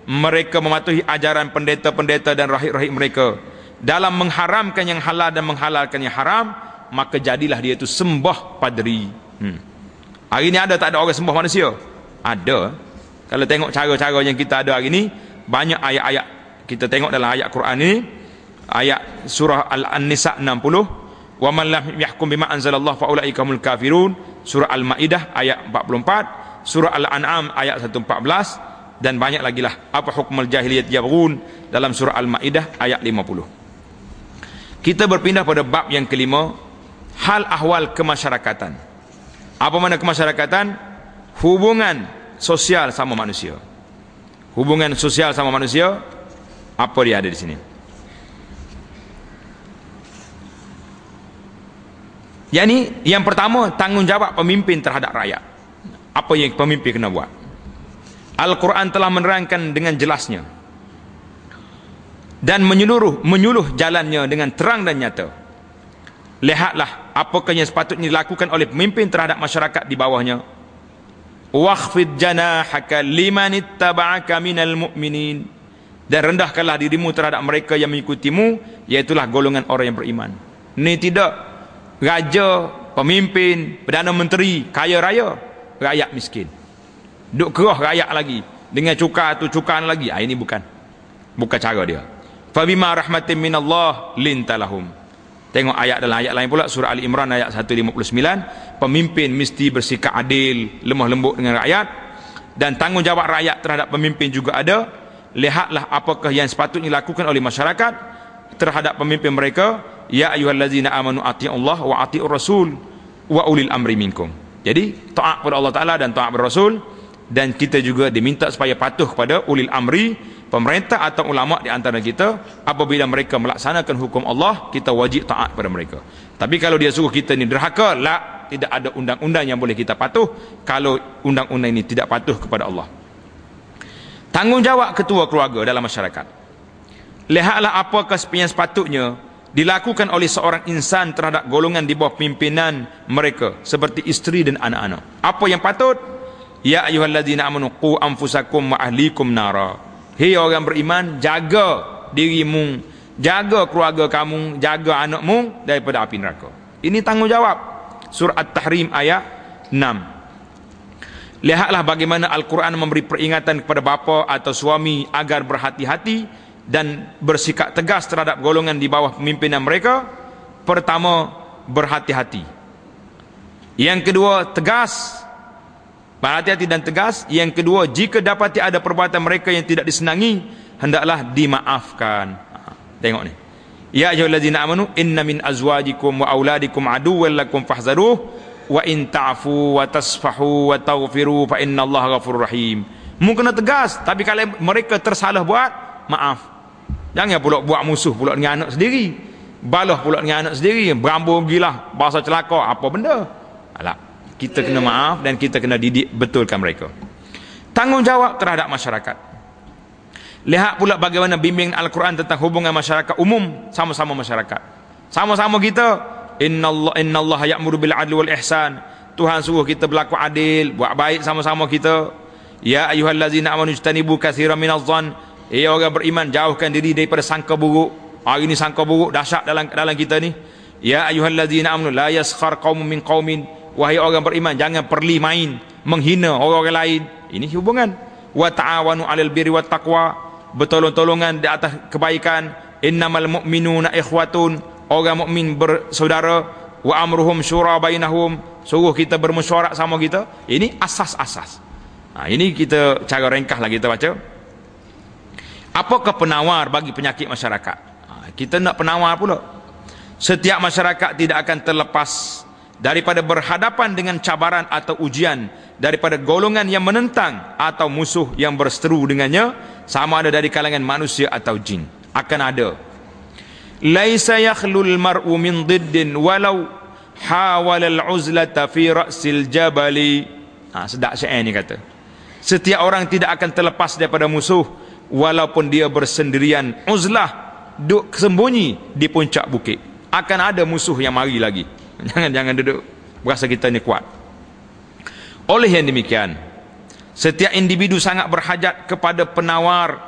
Mereka mematuhi ajaran pendeta-pendeta dan rahib-rahib mereka. Dalam mengharamkan yang halal dan menghalalkan yang haram maka jadilah dia itu sembah padri. Hmm. hari ini ada tak ada orang sembah manusia? Ada. Kalau tengok cara-cara yang kita ada hari ini banyak ayat-ayat. Kita tengok dalam ayat Quran ini ayat surah Al-Nisa 60 wa man lam yahkum bima anzalallah fa ulaika humul kafirun. Surah Al-Maidah ayat 44 surah Al-An'am ayat 114 dan banyak lagi lah. Apa hukum al-jahiliyat yabghun dalam surah Al-Maidah ayat 50 kita berpindah pada bab yang kelima hal ahwal kemasyarakatan. Apa mana kemasyarakatan? Hubungan sosial sama manusia. Hubungan sosial sama manusia apa dia ada di sini? Yang ini yang pertama tanggungjawab pemimpin terhadap rakyat apa yang pemimpin kena buat? Al-Quran telah menerangkan dengan jelasnya. Dan menyeluruh menyuluh jalannya dengan terang dan nyata. Lihatlah apakah yang sepatutnya dilakukan oleh pemimpin terhadap masyarakat di bawahnya. Wakhfid janahaka liman ittaba'aka minal mu'minin. Dan rendahkanlah dirimu terhadap mereka yang mengikutimu iaitulah golongan orang yang beriman. Ini tidak raja pemimpin perdana menteri kaya raya rakyat miskin. Duk kerah rakyat lagi. Dengan cukar tu cukar lagi. Ah, ini bukan. Bukan cara dia. Fabima rahmatin minallah lintalahum. Tengok ayat dalam ayat lain pula surah Ali Imran ayat 159, pemimpin mesti bersikap adil, lemah lembut dengan rakyat. Dan tanggungjawab rakyat terhadap pemimpin juga ada. Lihatlah apakah yang sepatutnya dilakukan oleh masyarakat terhadap pemimpin mereka, ya ayyuhallazina amanu atiiullah wa atiiur rasul wa ulil amri minkum. Jadi taat kepada Allah Taala dan taat kepada Rasul. Dan kita juga diminta supaya patuh kepada ulil amri pemerintah atau ulama di antara kita. Apabila mereka melaksanakan hukum Allah kita wajib taat kepada mereka. Tapi kalau dia suruh kita ni derhaka la tidak ada undang-undang yang boleh kita patuh kalau undang-undang ini tidak patuh kepada Allah. Tanggungjawab ketua keluarga dalam masyarakat. Lihatlah apakah yang sepatutnya dilakukan oleh seorang insan terhadap golongan di bawah pimpinan mereka seperti isteri dan anak-anak apa yang patut Ya ayuhalladzina amanu qu anfusakum wa ahlikum nara. Hei orang beriman, jaga dirimu, jaga keluarga kamu, jaga anakmu daripada api neraka. Ini tanggungjawab. Surah At-Tahrim ayat 6. Lihatlah bagaimana Al-Quran memberi peringatan kepada bapa atau suami agar berhati-hati dan bersikap tegas terhadap golongan di bawah pemimpinan mereka. Pertama, berhati-hati. Yang kedua, tegas Berhati-hati dan tegas. Yang kedua, jika dapati ada perbuatan mereka yang tidak disenangi, hendaklah dimaafkan. Tengok ni. Ya ayyuhallazina amanu inna min azwajikum wa auladikum aduwwan lakum fahzaruh wa in ta'fu wa tasfahu wa taghfiru fa innallaha ghafurur rahim. Mungkin tegas, tapi kalau mereka tersalah buat, maaf. Jangan pula buat musuh pula dengan anak sendiri. Balah pula dengan anak sendiri, berambung gila, bahasa celaka, apa benda? Alah kita kena maaf dan kita kena didik betulkan mereka. Tanggungjawab terhadap masyarakat. Lihat pula bagaimana bimbing Al-Quran tentang hubungan masyarakat umum sama-sama masyarakat. Sama-sama kita. Innallah innallah ya'muru bil adli wal ihsan. Tuhan suruh kita berlaku adil buat baik sama-sama kita. Ya ayyuhallazina amanu ijtanibu katsiran minadh-dhann ya orang beriman jauhkan diri daripada sangka buruk. Hari ini sangka buruk dahsyat dalam dalam kita ni. Ya ayyuhallazina amanu la yaskhar qaumun min qaumin. Wahai orang beriman jangan perli main menghina orang-orang lain. Ini hubungan. Wa ta'awanu 'alal birri wat taqwa. Bertolong-tolongan di atas kebaikan. Innamal mu'minuna ikhwatun. Orang mukmin bersaudara. Wa amruhum syura bainahum. Suruh kita bermusyawarah sama kita. Ini asas-asas. Ha, ini kita cara ringkaslah kita baca apakah penawar bagi penyakit masyarakat? Ha, kita nak penawar pula. Setiap masyarakat tidak akan terlepas daripada berhadapan dengan cabaran atau ujian daripada golongan yang menentang atau musuh yang berseteru dengannya sama ada dari kalangan manusia atau jin. Akan ada. Laisa yakhlul mar'u min diddin walau hawala al-uzlata fi ra'sil jabali. Ha, sedap syair ni kata. Setiap orang tidak akan terlepas daripada musuh walaupun dia bersendirian uzlah duk sembunyi di puncak bukit akan ada musuh yang mari lagi <laughs> Jangan jangan duduk berasa kita ni kuat. Oleh yang demikian, setiap individu sangat berhajat kepada penawar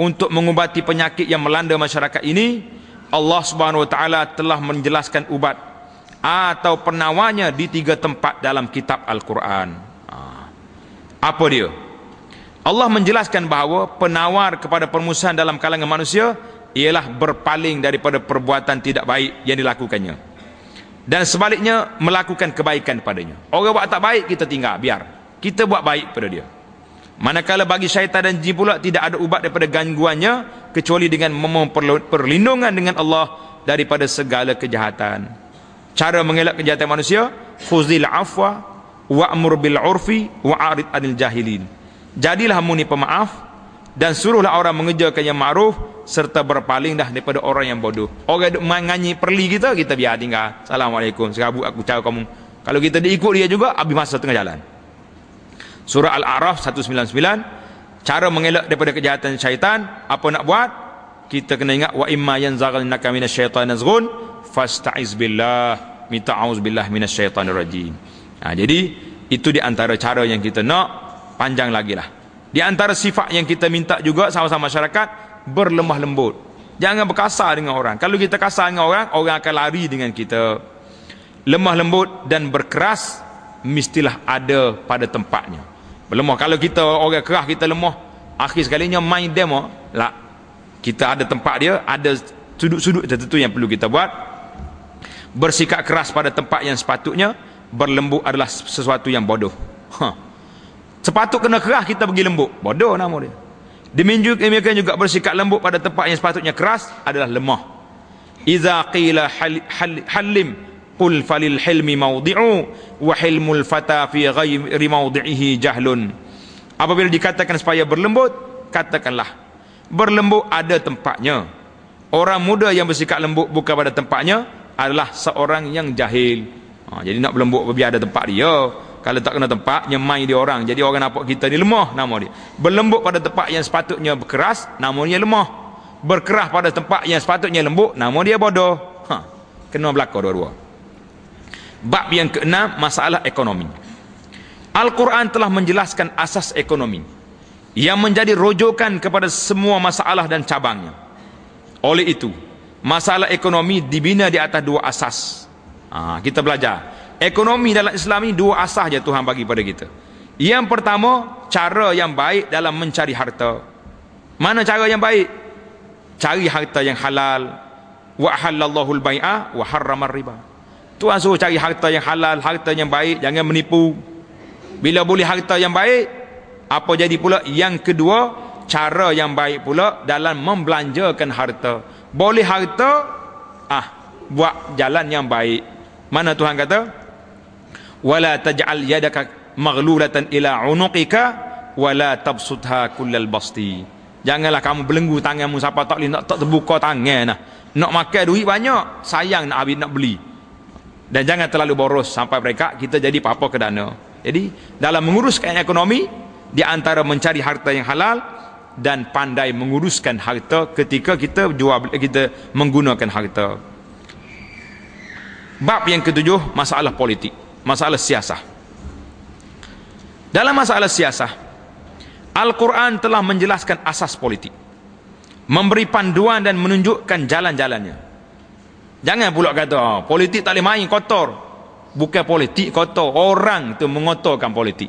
untuk mengubati penyakit yang melanda masyarakat ini. Allah Subhanahu Wa Taala telah menjelaskan ubat atau penawarnya di tiga tempat dalam kitab Al-Quran. Ah. Apa dia? Allah menjelaskan bahawa penawar kepada permusuhan dalam kalangan manusia ialah berpaling daripada perbuatan tidak baik yang dilakukannya. Dan sebaliknya melakukan kebaikan padanya orang buat tak baik kita tinggal biar. Kita buat baik pada dia. Manakala bagi syaitan dan jin pula tidak ada ubat daripada gangguannya kecuali dengan memohon perlindungan dengan Allah daripada segala kejahatan. Cara mengelak kejahatan manusia khuzil afwa wa'mur bil urfi wa'arid anil jahilin jadilah muni pemaaf dan suruhlah orang mengerjakan yang ma'ruf serta berpaling dah daripada orang yang bodoh. Orang duk menganyi perli kita kita biar tinggal. Assalamualaikum. Serabut aku cakap kamu. Kalau kita diikut dia juga habis masa tengah jalan. Surah al-a'raf 199 cara mengelak daripada kejahatan syaitan apa nak buat? Kita kena ingat wa imma yanzaghannaka minasyaitanir nazghun fasta'iz billah. Minta auzubillah minasyaitanir rajim ha, jadi itu di antara cara yang kita nak panjang lagi lah di antara sifat yang kita minta juga sama-sama masyarakat berlemah lembut. Jangan berkasar dengan orang. Kalau kita kasar dengan orang, orang akan lari dengan kita. Lemah lembut dan berkeras mestilah ada pada tempatnya. Berlemah kalau kita orang keras kita lemah, akhir sekalinya main demo, lah. Kita ada tempat dia, ada sudut-sudut tertentu yang perlu kita buat. Bersikap keras pada tempat yang sepatutnya, berlembut adalah sesuatu yang bodoh. Huh. Sepatut kena keras kita pergi lembut. Bodoh nama dia. Demikian juga bersikap lembut pada tempat yang sepatutnya keras adalah lemah. Iza qila hal, hal, halim qul falil hilmi mawdi'u wa hilmul fata fi ghairi mawdi'ihi jahlun. apabila dikatakan supaya berlembut katakanlah berlembut ada tempatnya orang muda yang bersikap lembut bukan pada tempatnya adalah seorang yang jahil ha, jadi nak berlembut biar ada tempat dia kalau tak kena tempat nyemai dia orang jadi orang nampak kita ni lemah nama dia berlembut pada tempat yang sepatutnya berkeras namanya lemah berkerah pada tempat yang sepatutnya lembut nama dia bodoh ha, kena berlaku dua-dua bab yang keenam masalah ekonomi Al-Quran telah menjelaskan asas ekonomi yang menjadi rojokan kepada semua masalah dan cabangnya. Oleh itu, masalah ekonomi dibina di atas dua asas. Ha, kita belajar. Ekonomi dalam Islam ini dua asas je Tuhan bagi pada kita. Yang pertama, cara yang baik dalam mencari harta. Mana cara yang baik? Cari harta yang halal. Wa halallahu al-bai'a wa harramar riba. Tuhan suruh cari harta yang halal, harta yang baik, jangan menipu. Bila boleh harta yang baik, apa jadi pula? Yang kedua, cara yang baik pula dalam membelanjakan harta. Boleh harta, ah, buat jalan yang baik. Mana Tuhan kata? Wala taj'al yadaka maghlulatan ila unuqika wala tabsutha kullal basti. Janganlah kamu belenggu tanganmu siapa tak boleh nak tak terbuka tangan nah. Nak makan duit banyak, sayang nak habis nak beli. Dan jangan terlalu boros sampai mereka kita jadi apa-apa ke dana. Jadi dalam menguruskan ekonomi di antara mencari harta yang halal dan pandai menguruskan harta ketika kita jual kita menggunakan harta. Bab yang ketujuh masalah politik, masalah siasah. Dalam masalah siasah, Al-Quran telah menjelaskan asas politik. Memberi panduan dan menunjukkan jalan-jalannya. Jangan pula kata, oh, politik tak boleh main kotor bukan politik kotor orang tu mengotorkan politik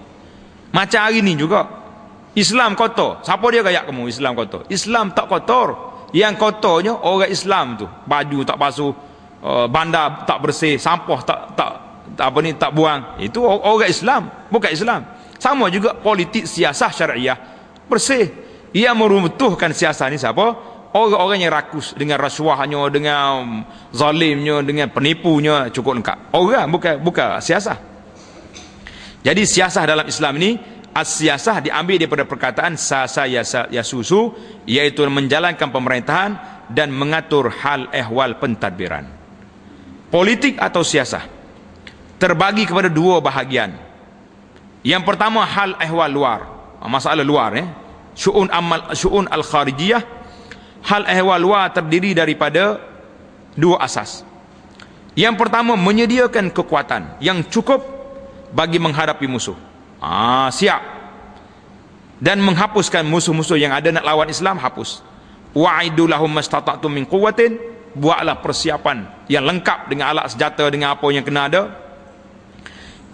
macam hari ni juga Islam kotor siapa dia kayak kamu Islam kotor Islam tak kotor yang kotornya orang Islam tu baju tak basuh uh, bandar tak bersih sampah tak tak apa ni tak buang. Itu orang Islam bukan Islam. Sama juga politik siasah syariah. Bersih. Ia meruntuhkan siasah ni siapa? Orang-orang yang rakus dengan rasuahnya dengan zalimnya dengan penipunya cukup lengkap. Orang bukan bukan siasah. Jadi siasah dalam Islam ini as-siasah diambil daripada perkataan sasa yasa yasusu iaitu menjalankan pemerintahan dan mengatur hal ehwal pentadbiran. Politik atau siasah terbagi kepada dua bahagian yang pertama hal ehwal luar masalah luar eh syu'un amal syu'un al-kharijiyah hal ehwal luar terdiri daripada dua asas. Yang pertama menyediakan kekuatan yang cukup bagi menghadapi musuh. Ah, siap. Dan menghapuskan musuh-musuh yang ada nak lawan Islam hapus. Wa'idu lahum mastata'tum min quwwatin, buatlah persiapan yang lengkap dengan alat senjata dengan apa yang kena ada.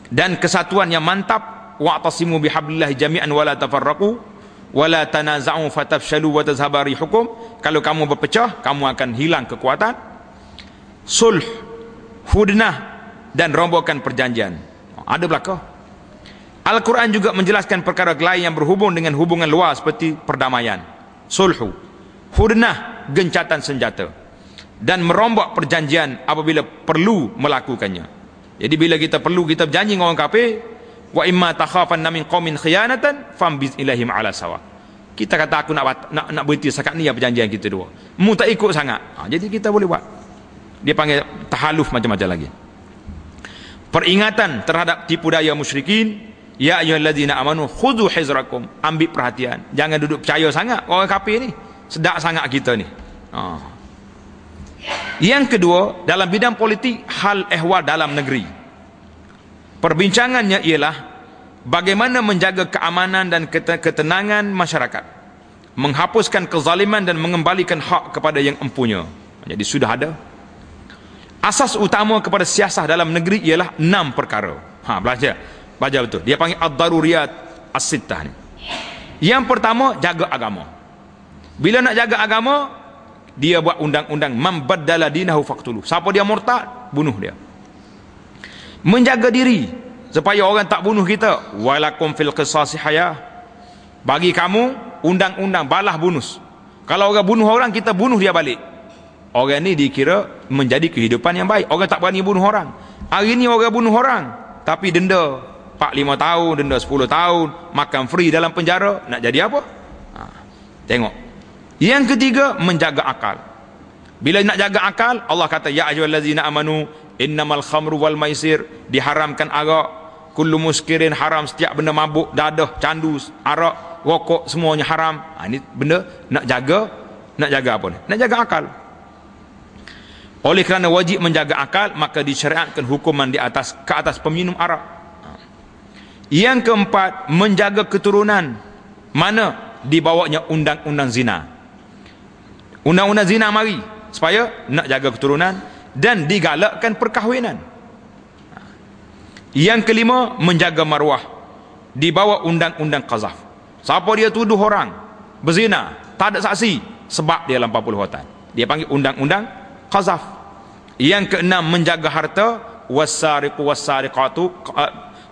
Dan kesatuan yang mantap, wa'tasimu bihablillahi jami'an wala tafarraqu wala tanaza'u fatafshalu wa tazhabari hukum kalau kamu berpecah kamu akan hilang kekuatan sulh hudnah dan rombokkan perjanjian. Ada belaka. Al-Quran juga menjelaskan perkara lain yang berhubung dengan hubungan luar seperti perdamaian sulhu hudnah gencatan senjata dan merombak perjanjian apabila perlu melakukannya jadi bila kita perlu kita berjanji dengan orang kafir wa imma takhafanna min qaumin khiyanatan fambiz ilahim ala sawa. Kita kata aku nak nak nak berhenti sekat ni apa perjanjian kita dua. Mu tak ikut sangat. Ha, jadi kita boleh buat. Dia panggil tahaluf macam-macam lagi. Peringatan terhadap tipu daya musyrikin ya ayyuhallazina amanu khudhu hizrakum. Ambil perhatian. Jangan duduk percaya sangat orang kafir ni. Sedak sangat kita ni. Ha. Yang kedua dalam bidang politik hal ehwal dalam negeri Perbincangannya ialah bagaimana menjaga keamanan dan ketenangan masyarakat. Menghapuskan kezaliman dan mengembalikan hak kepada yang empunya. Jadi sudah ada. Asas utama kepada siasah dalam negeri ialah enam perkara. Ha, belajar. Belajar betul. Dia panggil ad-daruriyat as-sittah ni. Yang pertama, jaga agama. Bila nak jaga agama, dia buat undang-undang mambaddala dinahu faqtulu. Siapa dia murtad, bunuh dia. Menjaga diri supaya orang tak bunuh kita. Walakum fil qisasi haya bagi kamu undang-undang balah bonus kalau orang bunuh orang kita bunuh dia balik. Orang ni dikira menjadi kehidupan yang baik. Orang tak berani bunuh orang. Hari ni orang bunuh orang tapi denda 4-5 tahun, denda 10 tahun, makan free dalam penjara, nak jadi apa? Ha, tengok. Yang ketiga, menjaga akal. Bila nak jaga akal, Allah kata, Ya ayyuhallazina amanu, innamal khamru wal maisir, diharamkan arak, kullu muskirin haram, setiap benda mabuk, dadah, candu, arak, rokok, semuanya haram. Ha, ini benda nak jaga, nak jaga apa ni? Nak jaga akal. Oleh kerana wajib menjaga akal maka disyariatkan hukuman di atas ke atas peminum arak. Yang keempat menjaga keturunan mana dibawanya undang-undang zina. Undang-undang zina mari supaya nak jaga keturunan dan digalakkan perkahwinan. Yang kelima menjaga maruah di bawah undang-undang qazaf. Siapa dia tuduh orang berzina, tak ada saksi sebab dia lampau hutan. Dia panggil undang-undang qazaf yang keenam menjaga harta wasariqu wasariqatu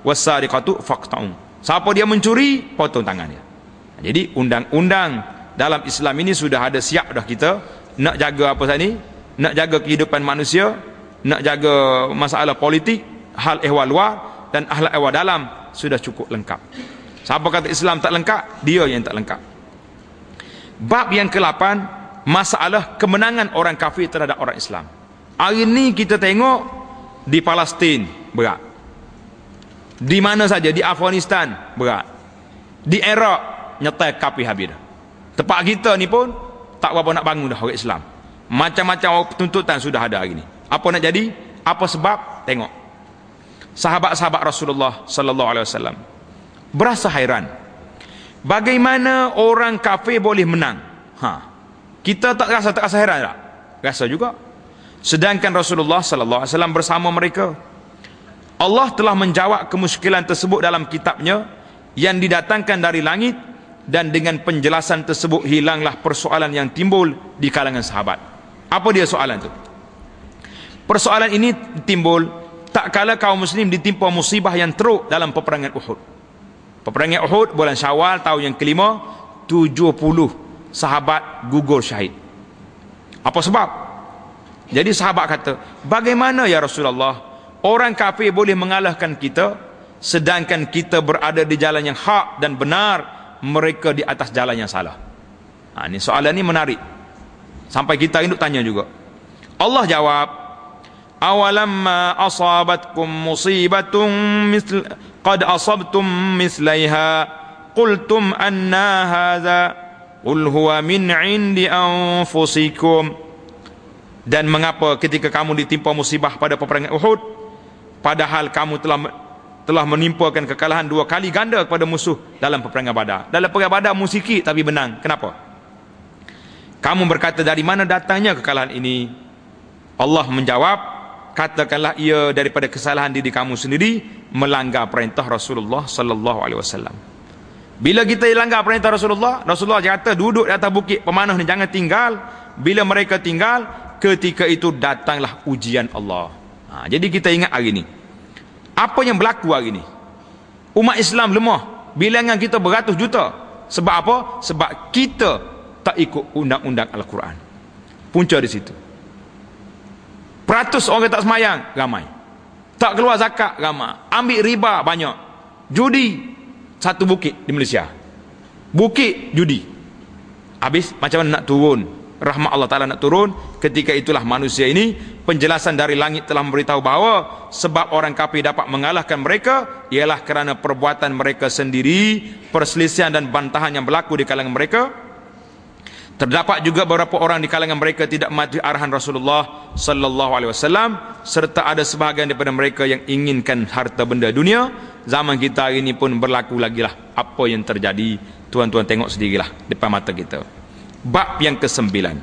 wasariqatu faqta'u siapa dia mencuri potong tangan dia jadi undang-undang dalam Islam ini sudah ada siap dah kita nak jaga apa saat ni nak jaga kehidupan manusia nak jaga masalah politik hal ehwal luar dan akhlak ehwal dalam sudah cukup lengkap siapa kata Islam tak lengkap dia yang tak lengkap bab yang ke-8 masalah kemenangan orang kafir terhadap orang Islam. Hari ini kita tengok di Palestin berat. Di mana saja di Afghanistan berat. Di Iraq nyetai kafir habis dah. Tempat kita ni pun tak berapa nak bangun dah orang Islam. Macam-macam tuntutan sudah ada hari ini. Apa nak jadi? Apa sebab? Tengok. Sahabat-sahabat Rasulullah sallallahu alaihi wasallam berasa hairan. Bagaimana orang kafir boleh menang? Ha, kita tak rasa tak rasa heran tak? Rasa juga. Sedangkan Rasulullah sallallahu alaihi wasallam bersama mereka. Allah telah menjawab kemusykilan tersebut dalam kitabnya yang didatangkan dari langit dan dengan penjelasan tersebut hilanglah persoalan yang timbul di kalangan sahabat. Apa dia soalan tu? Persoalan ini timbul tak kala kaum muslim ditimpa musibah yang teruk dalam peperangan Uhud. Peperangan Uhud bulan Syawal tahun yang kelima 70 sahabat gugur syahid. Apa sebab? Jadi sahabat kata, bagaimana ya Rasulullah orang kafir boleh mengalahkan kita sedangkan kita berada di jalan yang hak dan benar mereka di atas jalan yang salah. Ha, ini soalan ini menarik. Sampai kita induk tanya juga. Allah jawab, awalamma asabatkum musibatun misl qad asabtum mislaiha qultum anna hadha Qul huwa min indi anfusikum Dan mengapa ketika kamu ditimpa musibah pada peperangan Uhud Padahal kamu telah telah menimpakan kekalahan dua kali ganda kepada musuh dalam peperangan badar Dalam peperangan badar musiki tapi menang Kenapa? Kamu berkata dari mana datangnya kekalahan ini Allah menjawab Katakanlah ia daripada kesalahan diri kamu sendiri Melanggar perintah Rasulullah Sallallahu Alaihi Wasallam bila kita langgar perintah Rasulullah, Rasulullah kata duduk di atas bukit pemanah ni jangan tinggal. Bila mereka tinggal, ketika itu datanglah ujian Allah. Ha, jadi kita ingat hari ini. Apa yang berlaku hari ini? Umat Islam lemah. Bilangan kita beratus juta. Sebab apa? Sebab kita tak ikut undang-undang Al-Quran. Punca di situ. Peratus orang tak semayang, ramai. Tak keluar zakat, ramai. Ambil riba, banyak. Judi, satu bukit di Malaysia bukit judi habis macam mana nak turun rahmat Allah Ta'ala nak turun ketika itulah manusia ini penjelasan dari langit telah memberitahu bahawa sebab orang kafir dapat mengalahkan mereka ialah kerana perbuatan mereka sendiri perselisihan dan bantahan yang berlaku di kalangan mereka Terdapat juga beberapa orang di kalangan mereka tidak mati arahan Rasulullah sallallahu alaihi wasallam serta ada sebahagian daripada mereka yang inginkan harta benda dunia. Zaman kita hari ini pun berlaku lagi lah apa yang terjadi. Tuan-tuan tengok sendirilah depan mata kita. Bab yang kesembilan.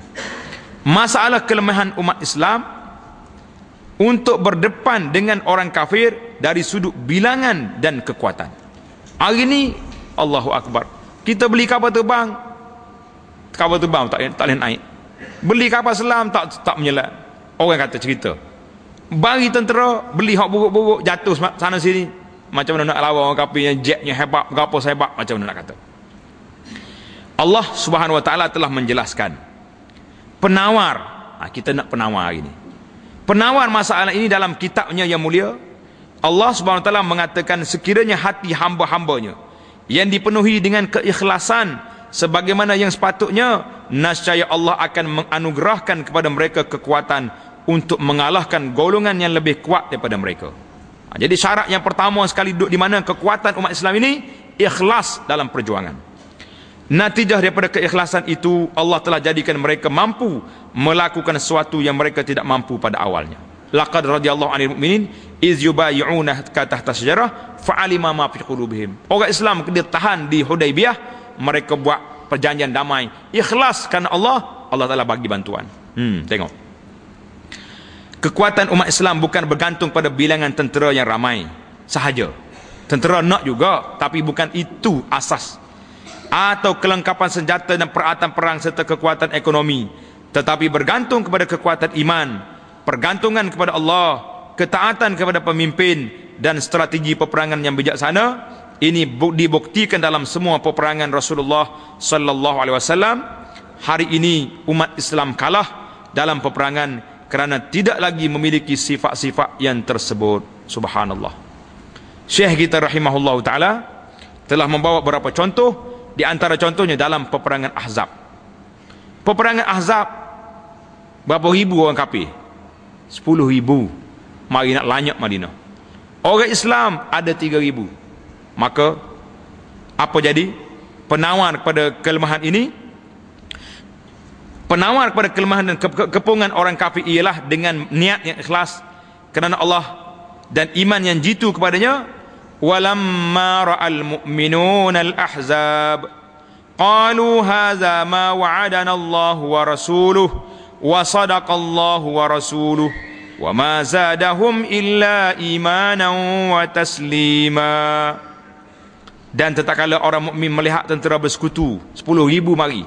Masalah kelemahan umat Islam untuk berdepan dengan orang kafir dari sudut bilangan dan kekuatan. Hari ini Allahu Akbar. Kita beli kapal terbang kapal terbang tak tak boleh naik beli kapal selam tak tak menyelam orang kata cerita bagi tentera beli hak buruk-buruk jatuh sana sini macam mana nak lawan orang kapal jetnya hebat kapal hebat macam mana nak kata Allah subhanahu wa ta'ala telah menjelaskan penawar ha, kita nak penawar ini penawar masalah ini dalam kitabnya yang mulia Allah Subhanahu Wa Taala mengatakan sekiranya hati hamba-hambanya yang dipenuhi dengan keikhlasan sebagaimana yang sepatutnya nascaya Allah akan menganugerahkan kepada mereka kekuatan untuk mengalahkan golongan yang lebih kuat daripada mereka. Ha, jadi syarat yang pertama sekali duduk di mana kekuatan umat Islam ini ikhlas dalam perjuangan. Natijah daripada keikhlasan itu Allah telah jadikan mereka mampu melakukan sesuatu yang mereka tidak mampu pada awalnya. Laqad radhiyallahu 'anil mu'minin iz yubayyi'una tahta syajarah fa'alima ma fi qulubihim. Orang Islam dia tahan di Hudaybiyah, mereka buat perjanjian damai, ikhlas kerana Allah, Allah Taala bagi bantuan. Hmm, tengok. Kekuatan umat Islam bukan bergantung pada bilangan tentera yang ramai sahaja. Tentera nak juga, tapi bukan itu asas atau kelengkapan senjata dan peralatan perang serta kekuatan ekonomi. Tetapi bergantung kepada kekuatan iman pergantungan kepada Allah ketaatan kepada pemimpin dan strategi peperangan yang bijaksana ini dibuktikan dalam semua peperangan Rasulullah sallallahu alaihi wasallam. Hari ini umat Islam kalah dalam peperangan kerana tidak lagi memiliki sifat-sifat yang tersebut. Subhanallah. Syekh kita rahimahullah taala telah membawa beberapa contoh di antara contohnya dalam peperangan Ahzab. Peperangan Ahzab berapa ribu orang kafir? Sepuluh ribu. Mari nak lanyak Madinah. Orang Islam ada tiga ribu. Maka apa jadi? Penawar kepada kelemahan ini penawar kepada kelemahan dan kepungan orang kafir ialah dengan niat yang ikhlas kerana Allah dan iman yang jitu kepadanya ولما راى المؤمنون الاحزاب قالوا هذا ما وعدنا الله ورسوله وصدق الله ورسوله وما زادهم الا ايمانا وتسليما dan tatkala orang mukmin melihat tentera bersekutu 10 ribu mari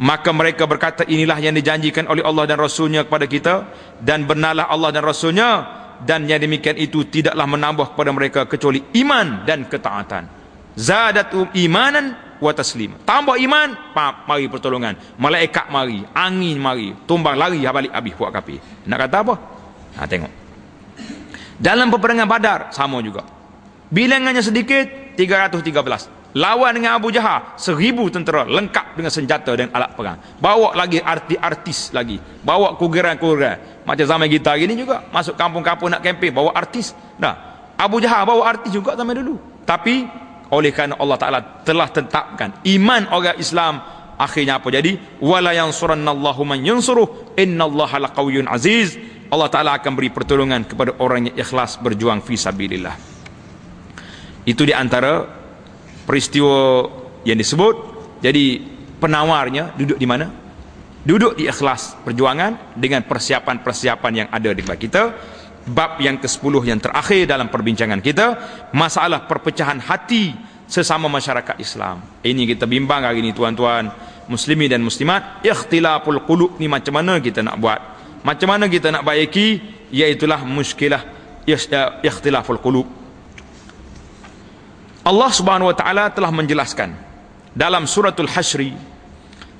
maka mereka berkata inilah yang dijanjikan oleh Allah dan Rasulnya kepada kita dan benarlah Allah dan Rasulnya dan yang demikian itu tidaklah menambah kepada mereka kecuali iman dan ketaatan. Zadatu imanan wa taslim tambah iman pap mari pertolongan. Malaikat mari angin mari tumbang lari balik habis buat kafir nak kata apa? Ha tengok. Dalam peperangan badar sama juga. Bilangannya sedikit 313 lawan dengan Abu Jahal seribu tentera lengkap dengan senjata dan alat perang. Bawa lagi artis-artis lagi. Bawa kugeran-kugeran. Macam zaman kita hari ni juga masuk kampung-kampung nak kempen bawa artis. Dah Abu Jahal bawa artis juga zaman dulu. Tapi oleh kerana Allah Ta'ala telah tetapkan iman orang Islam akhirnya apa jadi? Wala yansurannallahu man yansuruh. Innallaha laqawiyyun aziz. Allah Ta'ala akan beri pertolongan kepada orang yang ikhlas berjuang fi sabilillah. Itu di antara peristiwa yang disebut jadi penawarnya duduk di mana? Duduk di ikhlas perjuangan dengan persiapan-persiapan yang ada di depan kita. Bab yang ke-10 yang terakhir dalam perbincangan kita masalah perpecahan hati sesama masyarakat Islam. Ini kita bimbang hari ini tuan-tuan muslimi dan muslimat. Ikhtilaful qulub ni macam mana kita nak buat? Macam mana kita nak baiki? Iaitulah muskilah ikhtilaful qulub Allah Subhanahu wa taala telah menjelaskan dalam suratul hasyri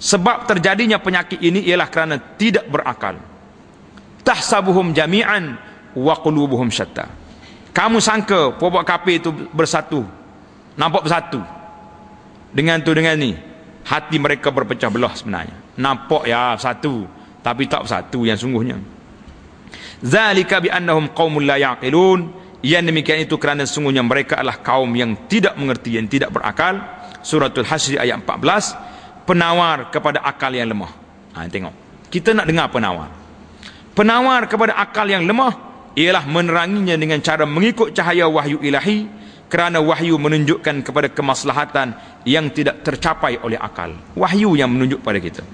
sebab terjadinya penyakit ini ialah kerana tidak berakal. Tahsabuhum jami'an wa qulubuhum syatta. Kamu sangka puak kafir itu bersatu nampak bersatu dengan tu dengan ni hati mereka berpecah belah sebenarnya. Nampak ya satu tapi tak bersatu yang sungguhnya. Zalika bi annahum qaumul la yaqilun yang demikian itu kerana sungguhnya mereka adalah kaum yang tidak mengerti yang tidak berakal. Suratul hasyr ayat 14 penawar kepada akal yang lemah. Ha, tengok. Kita nak dengar penawar. Penawar kepada akal yang lemah ialah meneranginya dengan cara mengikut cahaya wahyu ilahi kerana wahyu menunjukkan kepada kemaslahatan yang tidak tercapai oleh akal. Wahyu yang menunjuk pada kita.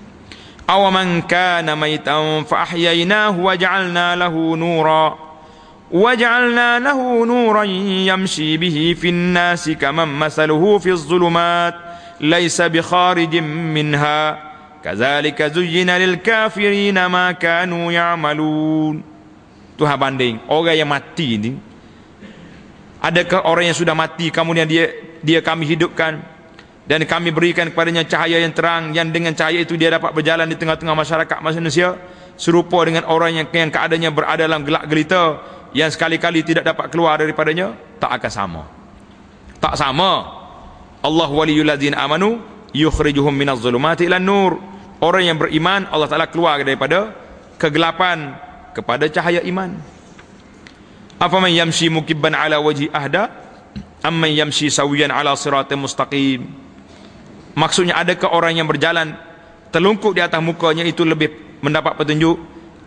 Awaman kana maitan fa ahyaynahu wa ja'alna lahu nura وجعلنا له نورا يمشي به في الناس كمن مثله في الظلمات ليس بخارج منها كذلك زين للكافرين ما كانوا يعملون Tuhan banding orang yang mati ini adakah orang yang sudah mati kemudian dia dia kami hidupkan dan kami berikan kepadanya cahaya yang terang yang dengan cahaya itu dia dapat berjalan di tengah-tengah masyarakat manusia serupa dengan orang yang, yang keadaannya berada dalam gelap gelita yang sekali-kali tidak dapat keluar daripadanya tak akan sama. Tak sama. Allah waliyul ladzina amanu yukhrijuhum minaz zulumati ilan nur. Orang yang beriman Allah Taala keluar daripada kegelapan kepada cahaya iman. Apa man yamshi mukibban ala wajhi ahda amman yamshi sawiyan ala siratin mustaqim. Maksudnya adakah orang yang berjalan telungkup di atas mukanya itu lebih mendapat petunjuk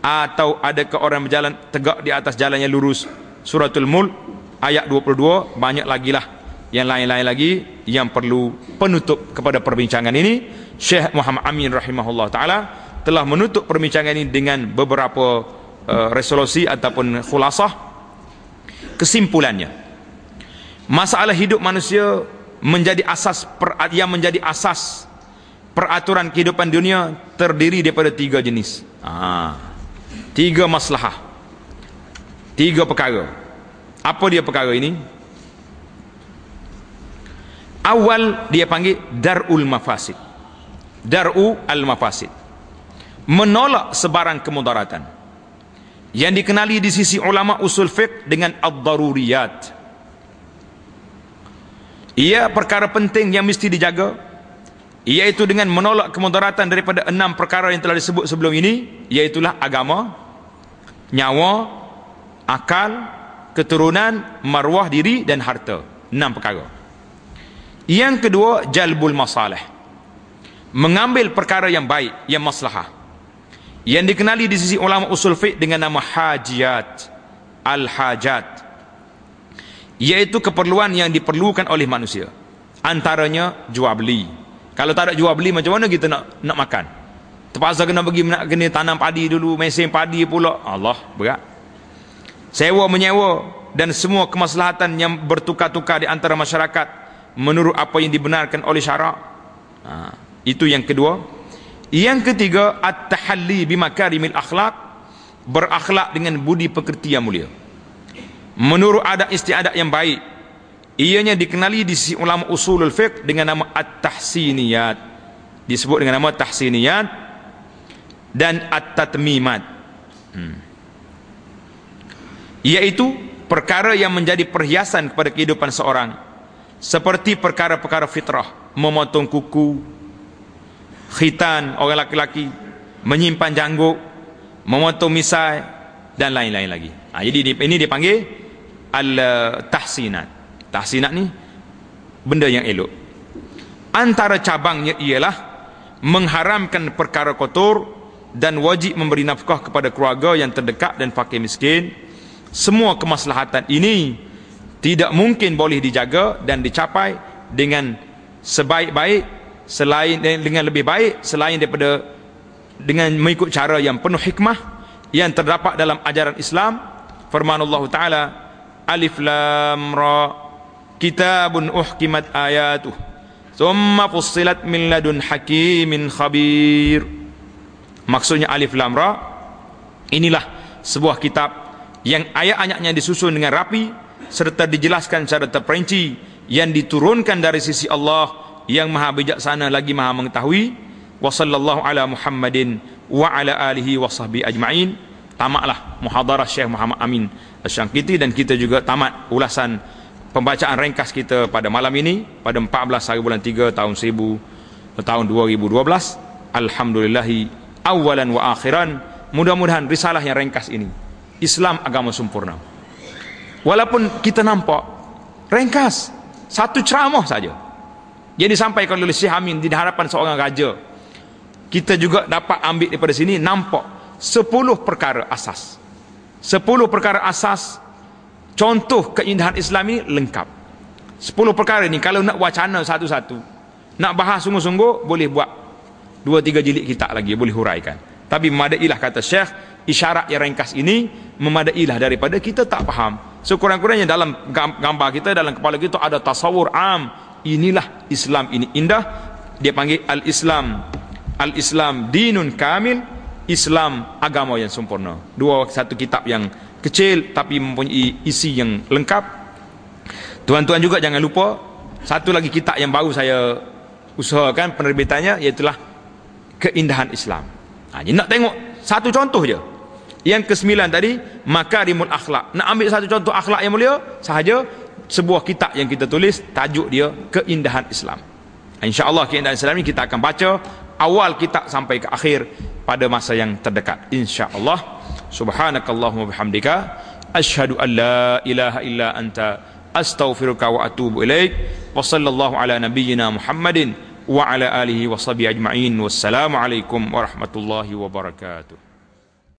atau adakah orang berjalan tegak di atas jalan yang lurus? Suratul mul ayat 22 banyak lagi lah yang lain-lain lagi yang perlu penutup kepada perbincangan ini. Syekh Muhammad Amin rahimahullah taala telah menutup perbincangan ini dengan beberapa uh, resolusi ataupun khulasah. Kesimpulannya masalah hidup manusia menjadi asas per, yang menjadi asas peraturan kehidupan dunia terdiri daripada tiga jenis. Ah Tiga maslahah. Tiga perkara. Apa dia perkara ini? Awal dia panggil darul mafasid. Daru al mafasid. Menolak sebarang kemudaratan. Yang dikenali di sisi ulama usul fiqh dengan ad-daruriyat. Ia perkara penting yang mesti dijaga iaitu dengan menolak kemudaratan daripada enam perkara yang telah disebut sebelum ini iaitulah agama, nyawa, akal, keturunan, marwah diri dan harta. Enam perkara. Yang kedua, jalbul masalah. Mengambil perkara yang baik, yang maslahah. Yang dikenali di sisi ulama usul fiqh dengan nama hajiat. Al-hajat. Iaitu keperluan yang diperlukan oleh manusia. Antaranya jual beli. Kalau tak ada jual beli macam mana kita nak nak makan? Terpaksa kena pergi nak kena tanam padi dulu, mesin padi pula. Allah, berat. Sewa menyewa dan semua kemaslahatan yang bertukar-tukar di antara masyarakat menurut apa yang dibenarkan oleh syarak. Ha, itu yang kedua. Yang ketiga, at-tahalli bimakarimil akhlak, berakhlak dengan budi pekerti yang mulia. Menurut adat istiadat yang baik, ianya dikenali di sisi ulama usulul fiqh dengan nama at-tahsiniyat. Disebut dengan nama tahsiniyat dan at-tatmimat. Hmm. iaitu perkara yang menjadi perhiasan kepada kehidupan seorang seperti perkara-perkara fitrah memotong kuku khitan orang laki-laki menyimpan janggut memotong misai dan lain-lain lagi. Ha, jadi ini dipanggil al-tahsinat. Tahsinat ni benda yang elok. Antara cabangnya ialah mengharamkan perkara kotor dan wajib memberi nafkah kepada keluarga yang terdekat dan fakir miskin. Semua kemaslahatan ini tidak mungkin boleh dijaga dan dicapai dengan sebaik-baik selain dengan lebih baik selain daripada dengan mengikut cara yang penuh hikmah yang terdapat dalam ajaran Islam. Firman Allah taala alif lam ra kitabun uhkimat ayatuh thumma fussilat min ladun hakimin khabir Maksudnya Alif Lam Ra. Inilah sebuah kitab yang ayat-ayatnya disusun dengan rapi serta dijelaskan secara terperinci yang diturunkan dari sisi Allah yang maha bijaksana lagi maha mengetahui. Wa sallallahu ala Muhammadin wa ala alihi wa sahbihi ajma'in. Tamatlah muhadarah Syekh Muhammad Amin Asyangkiti dan kita juga tamat ulasan pembacaan ringkas kita pada malam ini pada 14 hari bulan 3 tahun 1000 tahun 2012 alhamdulillahi awalan wa akhiran. Mudah-mudahan risalah yang ringkas ini Islam agama sempurna. Walaupun kita nampak ringkas satu ceramah saja. Yang disampaikan oleh Syekh Amin di hadapan seorang raja kita juga dapat ambil daripada sini nampak sepuluh perkara asas. Sepuluh perkara asas contoh keindahan Islam ini lengkap. Sepuluh perkara ini kalau nak wacana satu-satu nak bahas sungguh-sungguh boleh buat dua tiga jilid kitab lagi boleh huraikan. Tapi memadailah kata syekh isyarat yang ringkas ini memadailah daripada kita tak faham. Sekurang-kurangnya dalam gambar kita dalam kepala kita ada tasawur am. Inilah Islam ini indah. Dia panggil al-Islam. al-Islam dinun kamil Islam agama yang sempurna. Dua satu kitab yang kecil tapi mempunyai isi yang lengkap. Tuan-tuan juga jangan lupa satu lagi kitab yang baru saya usahakan penerbitannya iaitulah keindahan Islam. Ha, nak tengok satu contoh je. Yang kesembilan tadi makarimul akhlak. Nak ambil satu contoh akhlak yang mulia sahaja sebuah kitab yang kita tulis tajuk dia keindahan Islam. Insya-Allah keindahan Islam ini kita akan baca awal kitab sampai ke akhir pada masa yang terdekat. Insya-Allah. Subhanakallahumma bihamdika asyhadu an la ilaha illa anta astaghfiruka wa atubu ilaik. Wa sallallahu ala nabiyyina Muhammadin wa ala alihi wa sahbihi ajma'in. Wassalamu alaikum warahmatullahi wabarakatuh.